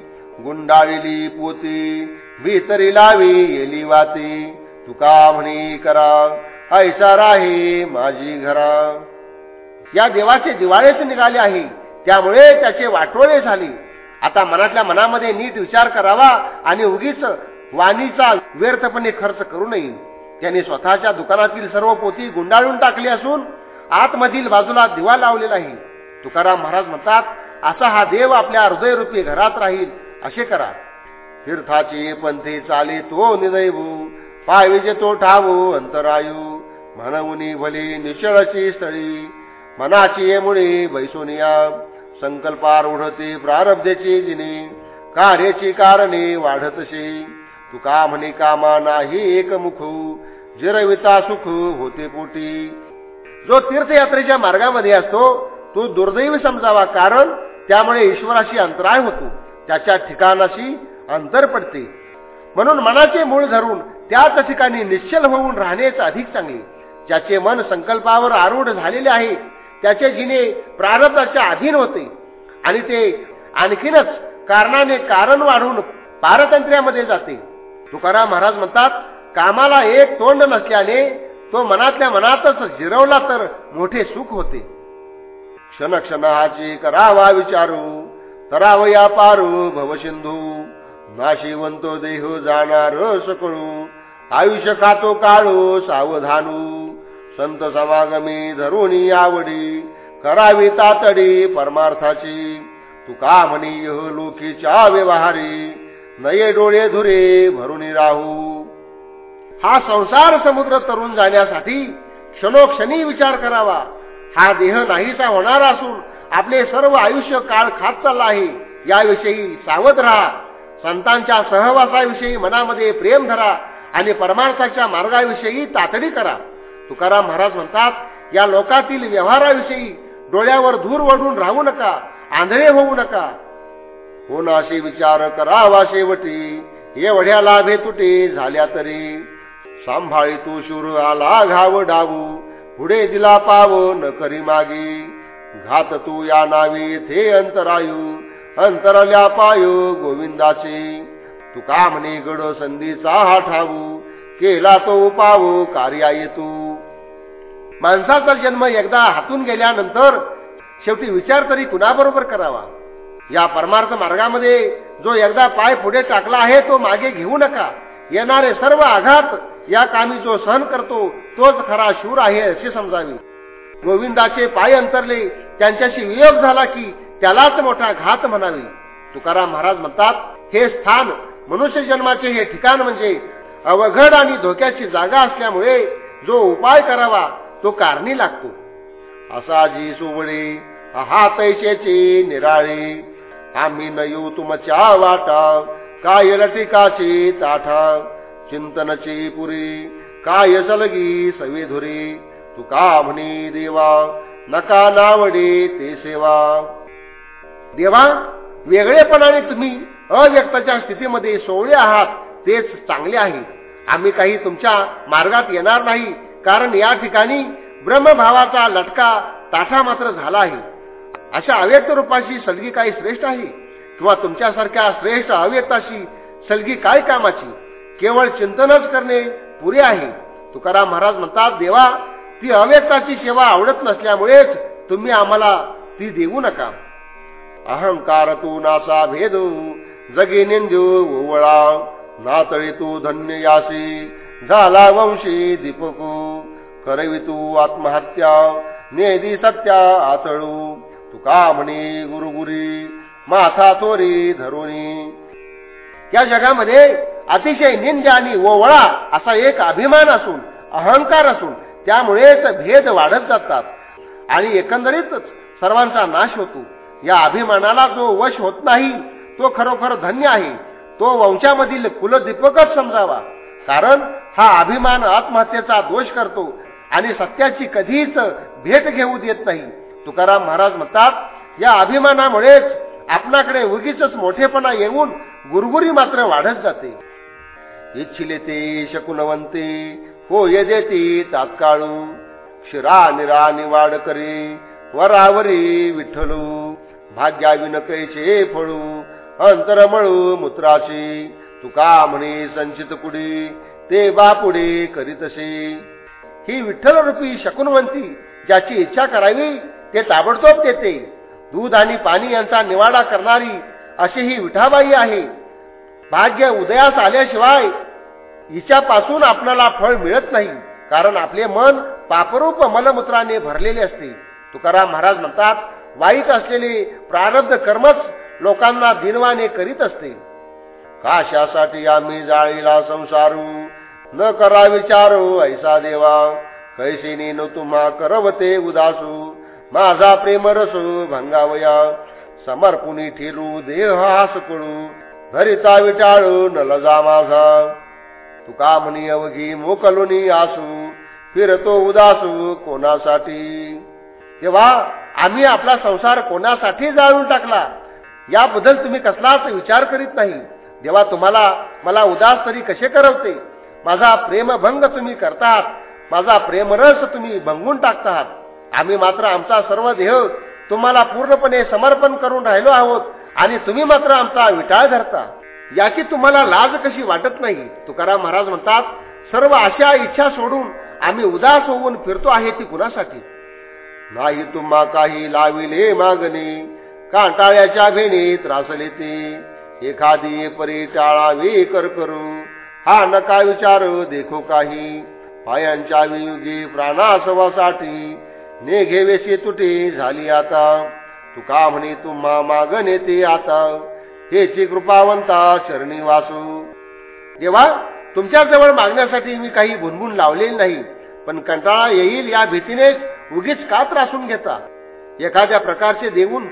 गुंडाळलेली पोती भीतरी लावी येली वाती. तुका म्हणी करा. ऐसा राही माझी घरा. या देवाचे दिवाळेच निघाले आहे. त्यामुळे त्याचे वाटोळे झाले. आता मनातल्या मनामध्ये नीट विचार करावा आणि उगीच वाणीचा व्यर्थपणे खर्च करू नये. त्याने स्वतःच्या दुकानातील सर्व पोती गुंडाळून टाकली असून आतमधील बाजूला दिवा लावलेला आहे. तुकाराम महाराज म्हणतात असा हा देव आपल्या हृदयरूपी घरात राहील. असे करा. तीर्थाचे पंथे चाले तो निदयभू पायविजे तो ठावू अंतरायू. म्हणून भली निश्चळची स्थळी. मनाची येमुळे बैसोनिया संकल्पार उडते प्रारब्धेची जिनी. कार्याची कारणे वाढतशी. तुका म्हणे कामा नाही एकमुख जिरविता सुख होते पोटी. जो तीर्थयात्रेच्या मार्गामध्ये असतो तो दुर्दैव समजावा कारण त्यामुळे ईश्वराशी अंतराय होतो. त्याच्या ठिकाणाशी अंतर पडते. म्हणून मनाचे मूळ धरून त्याच ठिकाणी निश्चल होऊन राहणेच अधिक चांगले. ज्याचे मन संकल्पावर आरूढ झालेले आहे त्याचे जिने प्रारब्धाच्या अधीन होते. आणि ते आणखीनच कारणाने कारण वाढून पारतंत्र्यामध्ये जाते. तुकाराम महाराज म्हणतात कामाला एक तोंड नसल्याने तो मनातल्या मनातच जिरवला तर मोठे सुख होते. क्षण क्षणाची करावा विचारू करावया पारू भवसिंधू नाशिवंतो देह जाणार सकळू. आयुष्य खातो काळू सावधानू. संत समागमी धरुणी आवडी करावी तातडी परमार्थाची. तुका म्हणी लोकीच्या व्यवहारी नये डोळे धुरे भरून राहू. हा संसार समुद्र तरुण जाण्यासाठी क्षणोक्षणी विचार करावा. हा देह नाहीसा होणार असून आपले सर्व आयुष्य काळ खात चालला आहे. याविषयी सावध राहा. संतांच्या सहवासाविषयी मनामध्ये प्रेम धरा. आणि परमार्थाच्या मार्गाविषयी तातडी करा. तुकाराम महाराज म्हणतात या लोकातील व्यवहाराविषयी डोळ्यावर धूर वडून राहू नका आंधळे होऊ नका. हो नाशी विचार करावा शेवटी एवढ्या लाभे तुटे झाल्या तरी. सांभाळी तू शूर आला घाव डावू पुढे दिला पाव न करी मागी. घात तू या नावी थे अंतरायू अंतरल्या पायू गोविंदाचे. तुका म्हणे गड संधीचा हा ठाऊ केला तो पाव कार्या येतो. माणसाचा जन्म एकदा हातून गेल्यानंतर शेवटी विचार तरी कुणाबरोबर करावा? या परमार्थ मार्गामध्ये जो एकदा पाय पुढे टाकला आहे तो मागे घेऊ नका. येणारे सर्व आघात या कामी जो सहन करतो तोच खरा शूर आहे असे समजावे. गोविंदाचे पाय अंतरले त्यांच्याशी वियोग झाला की त्यालाच मोठा घात म्हणावे. तुकाराम महाराज म्हणतात हे स्थान मनुष्य जन्माचे हे ठिकाण म्हणजे अवघड आणि धोक्याची जागा असल्यामुळे जो उपाय करावा तो कारणी लागतो. असा जी सुवळे हातैशेची निराळे आम्ही न येऊ तुमच्या वाटा काय लटिकाची ताठा चिंतनची पुरी काय सलगी सवेधुरी तुका म्हणी देवा नका नावडे ते सेवा. देवा वेगळेपणाने तुम्ही अव्यक्ताच्या स्थितीमध्ये सोवळे आहात तेच चांगले आहे. आम्ही काही तुमच्या मार्गात येणार नाही कारण या ठिकाणी ब्रह्मभावाचा लटका ताठा मात्र झाला आहे. अशा अव्यक्त रूपाशी सलगी काही श्रेष्ठ आहे? किंवा तुमच्यासारख्या श्रेष्ठ अव्यक्ताशी सलगी काय कामाची? केवळ चिंतनच करणे पुरे आहे. तुकाराम महाराज म्हणतात देवा ती अव्यक्ताची सेवा आवडत नसल्यामुळेच तुम्ही आम्हाला ती देऊ नका. अहंकार तू नासा भेदू जगी निंदू ओवळा नातळी तू धन्य यासी झाला वंशी दीपकू. करवी तू आत्महत्या नेदी सत्या आतळू. तुका म्हणे गुरुगुरी माथा तोरी धरुणी या जगामध्ये अतिशय निंद आणि ओवळा असा एक अभिमान असून अहंकार असून त्यामुळेच भेद वाढत जातात आणि एकंदरीतच सर्वांचा नाश होतो. या अभिमानाला जो वश होत नाही तो खरोखर धन्य आहे. तो वंशामधील कुलदीपकच समजावा. कारण हा अभिमान आत्महत्येचा दोष करतो आणि सत्याची कधीच भेट घेऊ देत नाही. तुकाराम महाराज म्हणतात या अभिमानामुळेच आपणाकडे उगीच मोठेपणा येऊन गुरगुरी मात्र वाढत जाते. इच्छिले ते शकुनवंते हो ये तात्काळू. शिरा निरा निवाड करी वरावरी विठ्ठलू. भाग्याविन कैसे फळू? अंतरमळू मूत्राशी. तुका म्हणे संचित कुडी ते बापुडे करीतसे. ही विठ्ठल रूपी शकुनवंती ज्याची इच्छा करावी ते ताबडतोब देते. दूध आणि पाणी यांचा निवाडा करणारी अशी ही विठाबाई आहे. भाग्य उदयास आल्याशिवाय हिच्यापासून आपल्याला फळ मिळत नाही कारण आपले मन पापरूप मलमूत्राने भरलेले असते. तुकाराम महाराज म्हणतात वाईट असलेली प्रारब्ध कर्मच लोकांना दिनवाने करीत असते. काशासाठी आम्ही जाळीला संसारू. न करा विचारू हो ऐसा देवा. कैसिनी न तुम्हा करवते उदासू. माझा प्रेम रसू भंगावया. समर्पुनी ठेलू देह हास कळू. धरिता विटाळू न लजा माझा. तुका म्हणी अवघी मोकलुनी आसू. फिरतो उदासू कोणासाठी? तेव्हा आम्ही आपला संसार कोणासाठी जाळून टाकला? याबद्दल तुम्ही कसलाच विचार करीत नाही. देवा तुम्हाला मला उदास तरी कसे करवते? माझा प्रेमभंग तुम्ही करतात. माझा प्रेमरस तुम्ही भंगून टाकतात. आम्ही मात्र आमचा सर्व देह तुम्हाला पूर्णपणे समर्पण करून राहिलो आहोत आणि तुम्ही मात्र आमचा विटाळ धरता. याची तुम्हाला लाज कशी वाटत नाही? तुकाराम महाराज म्हणतात सर्व अशा इच्छा सोडून आम्ही उदास होऊन फिरतो आहे ती कुणासाठी? नाही तुम्हा काही लाविले मागणे. कांटाळ्याच्या भेणी त्रासले ते. एखादी परी टाळावी कर करू. हा नका विचार देखो काही. पायांच्या वियुगी प्राणासवासाठी ने घेवेशी तुटी झाली आता. तुका म्हणे तुम्हा मागणे ते आता. हेची कृपावंता शरणी वासू. देवा तुमच्या जवळ मागण्यासाठी मी काही भुनभुन लावलेली नाही पण कंटाळा येईल या भीतीनेच उगीच का त्रासून घेता? एखाद्या प्रकारचे देऊन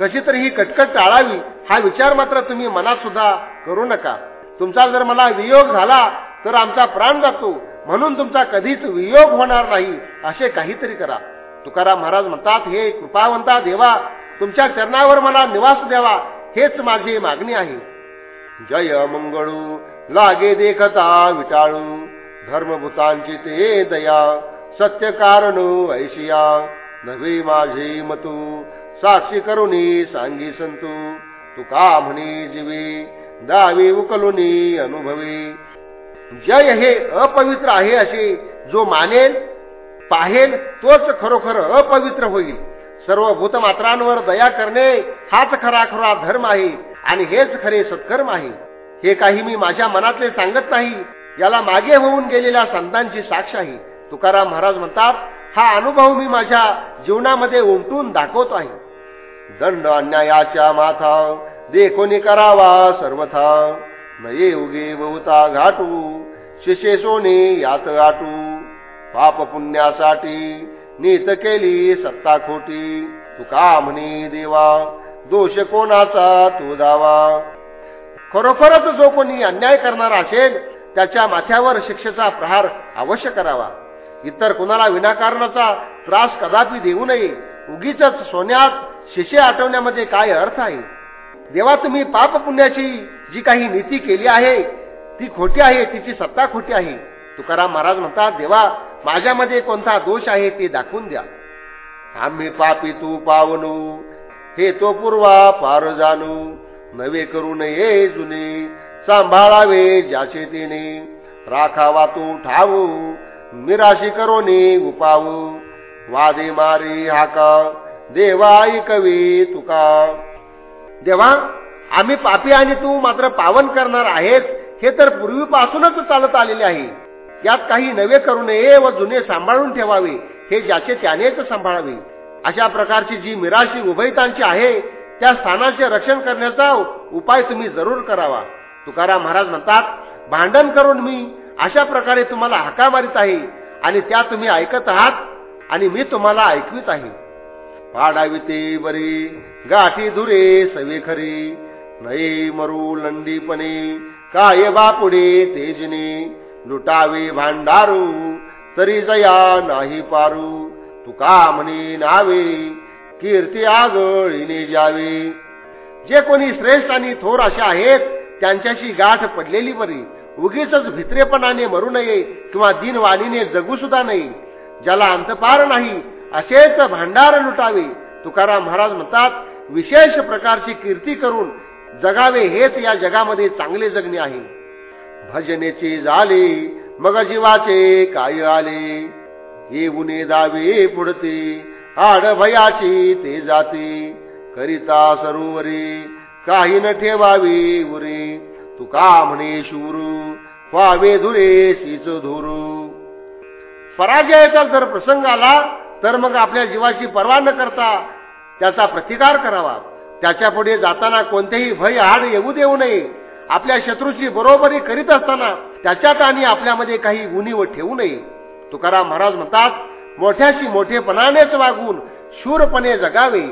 कशी तरी ही कटकट टाळावी हा विचार मात्र तुम्ही मनात सुद्धा करू नका. तुमचा जर मला वियोग झाला तर आमचा प्राण जातो. म्हणून तुमचा कधीच वियोग होणार नाही असे काहीतरी करा. तुकाराम महाराज म्हणतात हे कृपावंता देवा तुमच्या चरणावर मला निवास द्यावा हेच माझी मागणी आहे. जय मंगळू लागे देखता विटाळू धर्मभूतांची ते दया सत्य कारण ऐशिया नवे माझे मतू। साक्षी करुणी सांगी संतू। तुका म्हणी जीवी? दावी उकलुनी अनुभवी। जय हे अपवित्र आहे असे जो मानेल पाहेल तोच खरोखर अपवित्र होईल. सर्व भूतमात्रांवर दया करणे हाच खरा खरा धर्म आहे आणि हेच खरे सत्कर्म आहे. हे काही मी माझ्या मनातले सांगत नाही याला मागे होऊन गेलेल्या संतांची साक्ष आहे. तुकाराम महाराज म्हणतात हा अनुभव मी माझ्या जीवनामध्ये उमटून दाखवतो आहे. दंड अन्यायाच्या माथा देखोनी करावा सर्वथा. नये उगे बहुता घाटू शिशे सोने यात आटू. पाप पुण्यासाठी नीत केली सत्ता खोटी. तुका म्हणे देवा दोष कोणाचा तो दावा. खरोखरच जो कोणी अन्याय करणार असेल त्याच्या माथ्यावर शिक्षेचा प्रहार अवश्य करावा. इतर कुणाला विनाकारणाचा त्रास कदापि देऊ नये. उगीच सोन्यात शिशे आठवण्यामध्ये काय अर्थ आहे? देवा तुम्ही पाप पुण्याची जी काही नीती केली आहे ती खोटी आहे तिची सत्ता खोटी आहे. तुकाराम महाराज म्हणतात देवा माझ्यामध्ये कोणता दोष आहे ते दाखवून द्या. आम्ही पापी तू पावनू हे तो पूर्वा पार जाणू. नवे करू नये जुने सांभाळावे ज्याचे तिने. राखावा तू ठावू निराशी करोनी उपाऊ वादे मारी हाका. देवाई कवी तुका. देवा आम्ही पापी आणि तू मात्र पावन करणार आहेस हे तर पूर्वीपासूनच चालत आलेले आहे. यात काही नवे करू नये व जुने सांभाळून ठेवावे हे ज्याचे त्यानेच सांभाळावे. अशा प्रकारची जी मिराशी उभयतांची आहे त्या स्थानाचे रक्षण करण्याचा उपाय तुम्ही जरूर करावा. तुकाराम महाराज म्हणतात भांडण करून मी अशा प्रकारे तुम्हाला हाका मारित आहे आणि त्या तुम्ही ऐकत आहात आणि मी तुम्हाला ऐकवित आहे. पाडावी ते बरी गाठी धुरे सवे खरी नये मरू लंडीपणे काय बापुडे तेजने लुटावे भांडारू तरी जया नाही पारू तुका म्हणे नावे कीर्ती आगळीने जावे. जे कोणी श्रेष्ठ आणि थोर असे आहेत त्यांच्याशी गाठ पडलेली बरी उगीच भित्रेपणाने मरू नये किंवा दिनवालीने जगू सुद्धा नये ज्याला अंतपार नाही असेच भांडार लुटावे. तुकाराम महाराज म्हणतात विशेष प्रकारची कीर्ती करून जगावे हेच या जगामध्ये चांगले जगणे आहे. भजनेची झाले मग जीवाचे काय आले? येऊने दावे पुढते आड भयाची ते जाते. करिता सरोवरे काही न ठेवावी उरे. तुका म्हणे शूरू व्हावे धुरे सीच धुरू. पराजयाचा जर प्रसंग आला तर मग आपल्या जीवाची पर्वा न करता त्याचा प्रतिकार करावा. त्याच्या पुढे जाताना कोणतेही भय हाड येऊ देऊ नये. आपल्या शत्रूची बरोबरी करीत असताना त्याच्यात आणि आपल्यामध्ये काही उणीव ठेवू नये. तुकाराम महाराज म्हणतात मोठ्याशी मोठेपणानेच वागून शूरपणे जगावे.